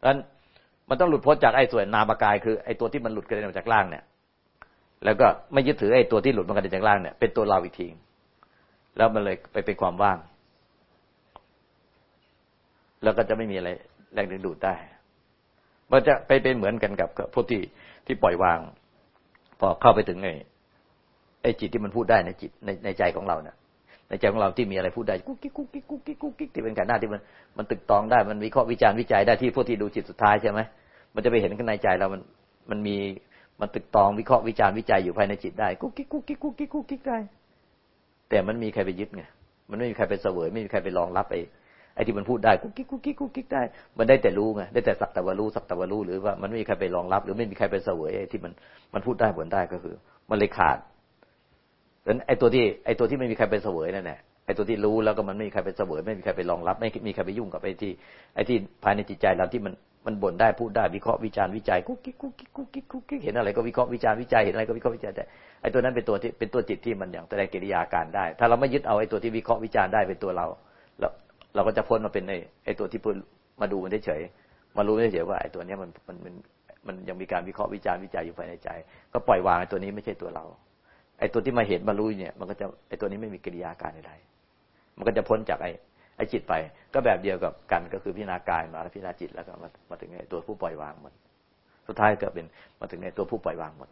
ดังนั้นมันต้องหลุดพ้นจากไอ้ส่วนนามกายคือไอ้ตัวที่มันหลุดกระเด็นออกจากร่างเนี่ย แล้วก็ไม่ยึดถือไอ้ตัวที่หลุดมันกระเด็นจากร่างเนี่ยเป็นตัวเราอีกทีแล้วมันเลยไปเป็นความว่าง แล้วก็จะไม่มีอะไรแรงดึงดูดได้ มันจะไปเป็นเหมือนกันกับพวกที่ที่ปล่อยวาง พอเข้าไปถึงไอ้ไอ้จิตที่มันพูดได้ในจิตในในใจของเราเนี่ยในใจของเราที่มีอะไรพูดได้กุ๊กกิ๊กกุ๊กกิ๊กกุ๊กกิ๊กกุ๊กกิ๊กที่เป็นการหน้าที่มันมันตรึกตรองได้มันวิเคราะห์วิจารณ์วิจัยได้ที่พวกที่ดูจิตสุดท้ายใช่ไหมมันจะไปเห็นข้างในใจเรามันมันมีมันตรึกตรองวิเคราะห์วิจารณ์วิจัยอยู่ภายในจิตได้กุ๊กกิ๊กกุ๊กกิ๊กกุ๊กกิ๊กกุ๊กกิ๊กได้แต่มันมีใครไปยึดไงมันไม่มีใครไปเสวยไม่มีใครไปรองรับไอ้ ไอ้ที่มันพูดได้กุ๊กกิ๊กกุ๊กกิ๊กกุ๊กกิ๊กได้ มันได้แต่รู้ไงได้แต่สักแต่ว่ารู้สักแต่ว่ารู้หรือว่ามันไม่มีใครไปรองรับ หรือไม่มีใครไปเสวยไอ้ที่มันมันพูดได้ผลได้ก็คือ มันเลยขาดดังนั้นไอ้ตัวที่ไอ้ตัวที่ไม่มีใครไปเสวยนั่นแหละไอ้ตัวที่รู้แล้วก็มันไม่มีใครไปเสวยไม่มีใครไปรองรับ ไม่มีใครไปยุ่งกับไอ้ที่ไอ้ที่ภายในจิตใจเราที่มันมันบ่นได้พูดได้วิเคราะห์วิจารณ์วิจัยกุ๊กกิ๊กกุ๊กกิ๊กกุ๊กกิ๊กกุ๊กกิ๊กเห็นอะไรก็วิเคราะห์วิจารณ์วิจัยเห็นอะไรก็วิเคราะห์วิจัยแต่ไอ้ตัวนั้นเป็นตัวที่เป็นตัวจิตที่มันอย่างแสดงกิริยาการได้ ถ้าเราไม่ยึดเอาไอ้ตัวที่วิเคราะห์วิจารณ์ได้เป็นตัวเรา เราก็จะพ้นมาเป็นไอ้ไอ้ตัวที่พูดมาดูมันได้เฉยมารู้ได้เฉยว่าไอ้ตัวนี้มันมันมันมันยังมีการวิเคราะห์วิจารณ์วิจัยอยู่ภายในใจ ก็ปล่อยวางไอ้ตัวนี้ไม่ใช่ตัวเรา ไอ้ตัวที่มาเห็นมารู้เนี่ย มันก็จะไอ้ตัวนี้ไม่มีกิริยาการใดๆมันก็จะพ้นจากไอ้ไอ้จิตไป ก็แบบเดียวกับกันก็คือพิจารณากายมาแล้วพิจารณาจิตแล้วก็มามาถึงไอ้ตัวผู้ปล่อยวางหมดสุดท้ายก็เป็นมาถึงไอ้ตัวผู้ปล่อยวางหมด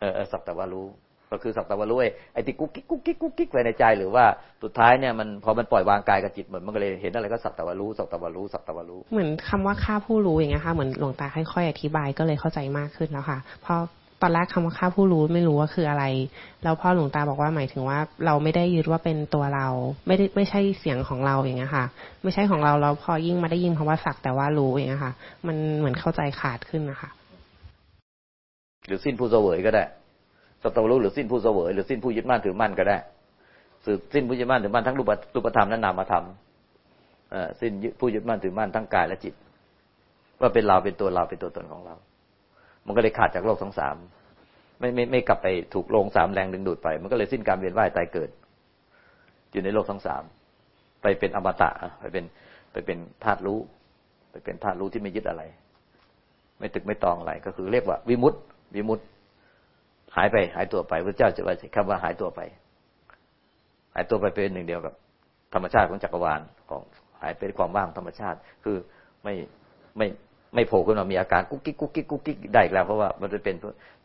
เออสักแต่ว่ารู้ ก็คือสักแต่ว่ารู้ไอ้ที่กุ๊กกิ๊กกุ๊กกิ๊กกุ๊กกิ๊กไปในใจ หรือว่าสุดท้ายเนี่ยมันพอมันปล่อยวางกายกับจิตเหมือนมันก็เลยเห็นอะไรก็สักแต่ว่ารู้สักแต่ว่ารู้สักแต่ว่ารู้เหมือนคำว่าข้าผู้รู้อย่างเงี้ยค่ะเหมือนหลวงตาค่อยๆอธิบายก็เลยเข้าใจมากขึ้นแล้วค่ะพอตอนแรกคำว่าข้าผู้รู้ไม่รู้ว่าคืออะไร แล้วพ่อหลวงตาบอกว่าหมายถึงว่าเราไม่ได้ยึดว่าเป็นตัวเรา ไม่ได้ไม่ใช่เสียงของเราอย่างเงี้ยค่ะ ไม่ใช่ของเราแล้วพอยิ่งมาได้ยินคำว่าสักแต่ว่ารู้อย่างเงี้ยค่ะ มันเหมือนเข้าใจขาดขึ้นนะคะหรือสิ้นผู้เสวยก็ได้ สัตว์รู้หรือสิ้นผู้เสวยหรือสิ้นผู้ยึดมั่นถือมั่นก็ได้สืบสิ้นผู้ยึดมั่นถือมั่นทั้งรูปรูปธรรมและนามธรรมสิ้นผู้ยึดมั่นถือมั่นทั้งกายและจิต ว่าเป็นเราเป็นตัวเราเป็นตัวตนของเรา มันก็เลยขาดจากโลกทั้งสามไม่ไม่ไม่กลับไปถูกลงสามแรงดึงดูดไป มันก็เลยสิ้นการเวียนว่ายตายเกิด อยู่ในโลกทั้งสามไปเป็นอมตะไปเป็นไปเป็นธาตุรู้ ไปเป็นธาตุรู้ที่ไม่ยึดอะไร ไม่ตรึกไม่ตรองอะไร ก็คือเรียกว่า วิมุตติวิมุตติ หายไปหายตัวไปพระเจ้าจะว่าคำว่าหายตัวไป หายตัวไปเป็นหนึ่งเดียวกับ ธรรมชาติของจักรวาลของหายเป็นความว่างธรรมชาติ คือไม่ไม่ไม่โผล่ขึ้นมามีอาการกุ๊กกิ๊กกุ๊กกิ๊กกุ๊กกิ๊กได้อีกแล้วเพราะว่ามันจะเป็น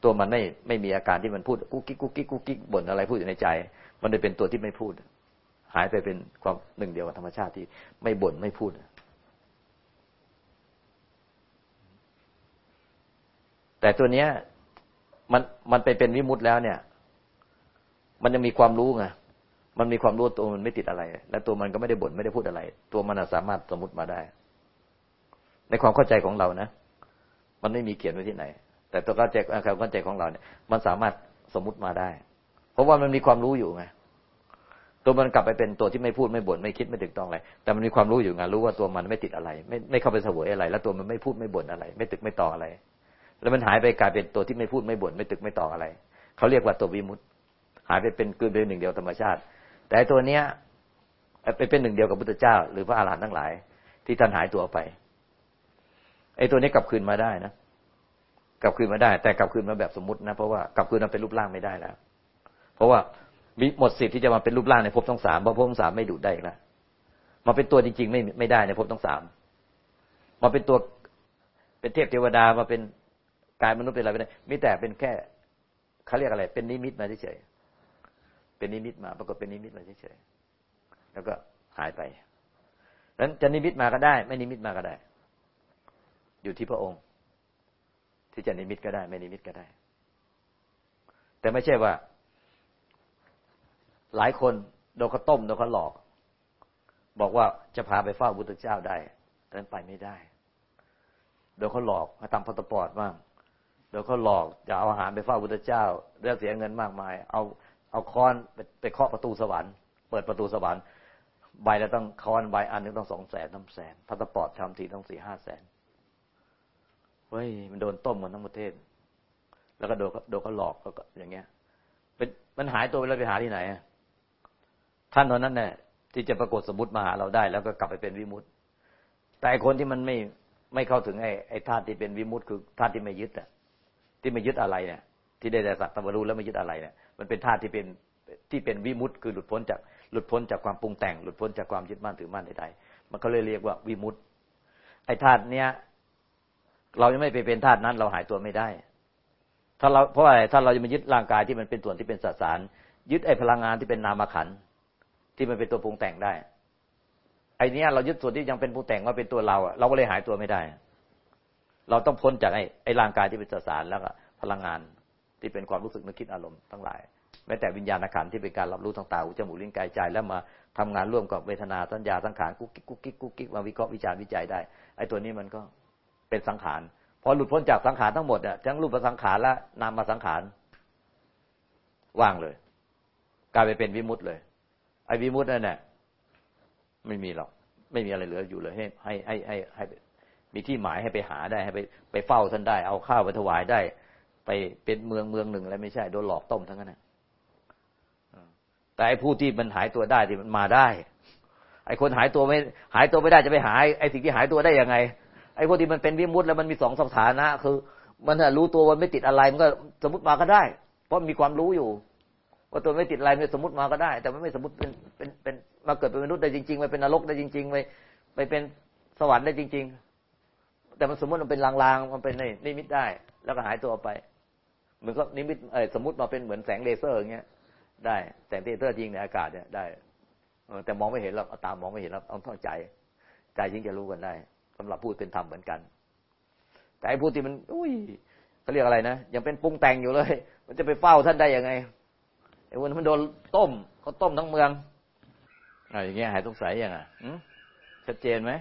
ตัวมันไม่ไม่มีอาการที่มันพูดกุ๊กกิ๊กกุ๊กกิ๊กกุ๊กกิ๊กบ่นอะไรพูดอยู่ในใจ มันเลยเป็นตัวที่ไม่พูด หายไปเป็นความหนึ่งเดียวกับธรรมชาติที่ไม่บ่นไม่พูดแต่ตัวเนี้ย มันมันไปเป็นวิมุตต์แล้วเนี่ย มันยังมีความรู้ไงมันมีความรู้ตัวมันไม่ติดอะไร และตัวมันก็ไม่ได้บ่นไม่ได้พูดอะไร ตัวมันสามารถสมมติมาได้ ในความเข้าใจของเรานะ มันไม่มีเขียนไว้ที่ไหน แต่ตัวเข้าใจความเข้าใจของเราเนี่ย มันสามารถสมมติมาได้ เพราะว่ามันมีความรู้อยู่ไงตัวมันกลับไปเป็นตัวที่ไม่พูดไม่บ่นไม่คิดไม่ตึกต้องอะไร แต่มันมีความรู้อยู่ไงรู้ว่าตัวมันไม่ติดอะไร ไม่ไม่เข้าไปเสวยอะไร แล้วตัวมันไม่พูดไม่บ่นอะไร ไม่ตึกไม่ต่ออะไร แล้วมันหายไปกลายเป็นตัวที่ไม่พูดไม่บ่นไม่ตึกไม่ต่ออะไรเขาเรียกว่าตัววิมุตต์หายไปเป็นกืนเป็นหนึ่งเดียวธรรมชาติ แต่ตัวเนี้ยไปเป็นหนึ่งเดียวกับพุทธเจ้า หรือพระอาหารหันต์ทั้งหลาย ที่ท่านหายตัวไปไอ้ตัวนี้กลับคืนมาได้นะกลับคืนมาได้ แต่กลับคืนมาแบบสมมตินะเพราะว่ากลับคืนมาเป็นรูปร่างไม่ได้แล้ว เพราะว่ามีหมดสิทธิ์ที่จะมาเป็นรูปร่างในภพทั้งสามเพราะภพทั้งสามไม่ดูดได้แล้วมาเป็นตัวจริง ๆ ไม่ไม่ได้ในภพทั้งสามมาเป็นตัวเป็นเทพเทวดามาเป็น กายมนุษย์เป็นอะไรไม่ได้มีแต่เป็นแค่เขาเรียกอะไร เป็นนิมิตมาเฉยๆเป็นนิมิตมา ปรากฏเป็นนิมิตมาเฉยๆแล้วก็หายไปนั้นจะนิมิตมาก็ได้ ไม่นิมิตมาก็ได้ อยู่ที่พระองค์ ที่จะนิมิตก็ได้ ไม่นิมิตก็ได้ แต่ไม่ใช่ว่า หลายคนโดนเขาต้มโดนเขาหลอก บอกว่าจะพาไปเฝ้าพุทธเจ้าได้นั้นไปไม่ได้โดนเขาหลอกมาทำพาสปอร์ตบ้าง เดี๋ยวเขาหลอกจะเอาอาหารไปเฝ้าพุทธเจ้าเรื่องเสียเงินมากมาย เอาเอาค้อนไปไปเคาะประตูสวรรค์ เปิดประตูสวรรค์ ใบล้วต้องค้อนใบอันนึงต้องสองแสนน้ำแสนพาสปอร์ตทำทีต้องสี่ห้าแสนเฮ้ยมันโดนต้มกันทั้งประเทศ แล้วก็โดนโดนเขาหลอกก็อย่างเงี้ย เป็นมันหายตัวไปแล้วไปหาที่ไหนท่านตอนนั้นเนี่ยที่จะปรากฏสมมติมาหาเราได้ แล้วก็กลับไปเป็นวิมุตต์แต่คนที่มันไม่ไม่เข้าถึงไอ้ไอ้ธาตุที่เป็นวิมุตต์คือธาตุที่ไม่ยึดอะ ที่ไม่ยึดอะไรเนี่ย ที่ได้แต่สักตะวรู้แล้วไม่ยึดอะไรเนี่ยมันเป็นธาตุที่เป็นที่เป็นวิมุตต์คือหลุดพ้นจากหลุดพ้นจากความปรุงแต่งหลุดพ้นจากความยึดมั่นถือมั่นใดๆมันก็เลยเรียกว่าวิมุตต์ไอ้ธาตุเนี้ยเรายังไม่ไปเป็นธาตุนั้น เราหายตัวไม่ได้ ถ้าเราเพราะอะไรถ้าเราจะมายึดร่างกายที่มันเป็นส่วนที่เป็นสสาร ยึดไอ้พลังงานที่เป็นนามขันที่มันเป็นตัวปรุงแต่งได้ ไอ้นี้เรายึดส่วนที่ยังเป็นปรุงแต่งว่าเป็นตัวเราเราก็เลยหายตัวไม่ได้ เราต้องพ้นจากไอ้ไอ้ร่างกายที่เป็นสสารแล้วก็ พลังงานที่เป็นความรู้สึกนึกคิดอารมณ์ทั้งหลายแม้แต่วิญญาณขันที่เป็นการรับรู้ทางตาหูจมูกลิ้นกายใจ แล้วมาทำงานร่วมกับเวทนาสัญญาสังขารกุ๊กกิ๊กกุ๊กกิ๊กกุ๊กกิ๊กมาวิเคราะห์วิจารณ์วิจัยได้ไอ้ตัวนี้มันก็เป็นสังขารพอหลุดพ้นจากสังขารทั้งหมดเนี่ยทั้งรูปสังขารและนามสังขารว่างเลยกลายไปเป็นวิมุตต์เลย ไอ้วิมุตต์นั่นแหละไม่มีหรอกไม่มีอะไรเหลืออยู่เลยให้ให้ให้ให้ให้มีที่หมายให้ไปหาได้ให้ไปไปเฝ้าท่านได้ เอาข้าวไปถวายได้ ไปเป็นเมืองเมืองหนึ่งอะไรไม่ใช่โดนหลอกต้มทั้งนั้นแต่ไอ้ผู้ที่มันหายตัวได้ที่มันมาได้ ไอ้คนหายตัวไม่ หายตัวไม่ได้จะไปหายไอ้สิ่งที่หายตัวได้ยังไง ไอ้พวกที่มันเป็นวิมุตแล้วมันมีสองสถานะ คือ มันรู้ตัวมันไม่ติดอะไรมันก็สมมติมาก็ได้ เพราะมีความรู้อยู่ ว่าตัวไม่ติดอะไรมันสมมติมาก็ได้ แต่มันไม่สมมติเป็นเป็นเป็นมาเกิดเป็นมนุษย์ได้จริงๆไปเป็นนรกได้จริงๆไปไปเป็นสวรรค์ได้จริง ๆ แต่มันสมมติมันเป็นลางๆมันเป็นนิมิตได้ แล้วก็หายตัวไป เหมือนก็นิมิตสมมติมาเป็นเหมือนแสงเลเซอร์อย่างเงี้ย ได้แสงเลเซอร์จริงในอากาศเนี่ยได้แต่มองไม่เห็นหรอกตามองไม่เห็นหรอกต้องท่องใจ ใจยิ่งจะรู้กันได้สำหรับพูดเป็นธรรมเหมือนกัน แต่ไอ้พูดที่มันอุ้ยเขาเรียกอะไรนะยังเป็นปรุงแต่งอยู่เลย มันจะไปเฝ้าท่านได้ยังไงไอ้วันมันโดนต้มเขาต้มทั้งเมืองอะไรอย่างเงี้ยหายสงสัยยังอะชัดเจนไหม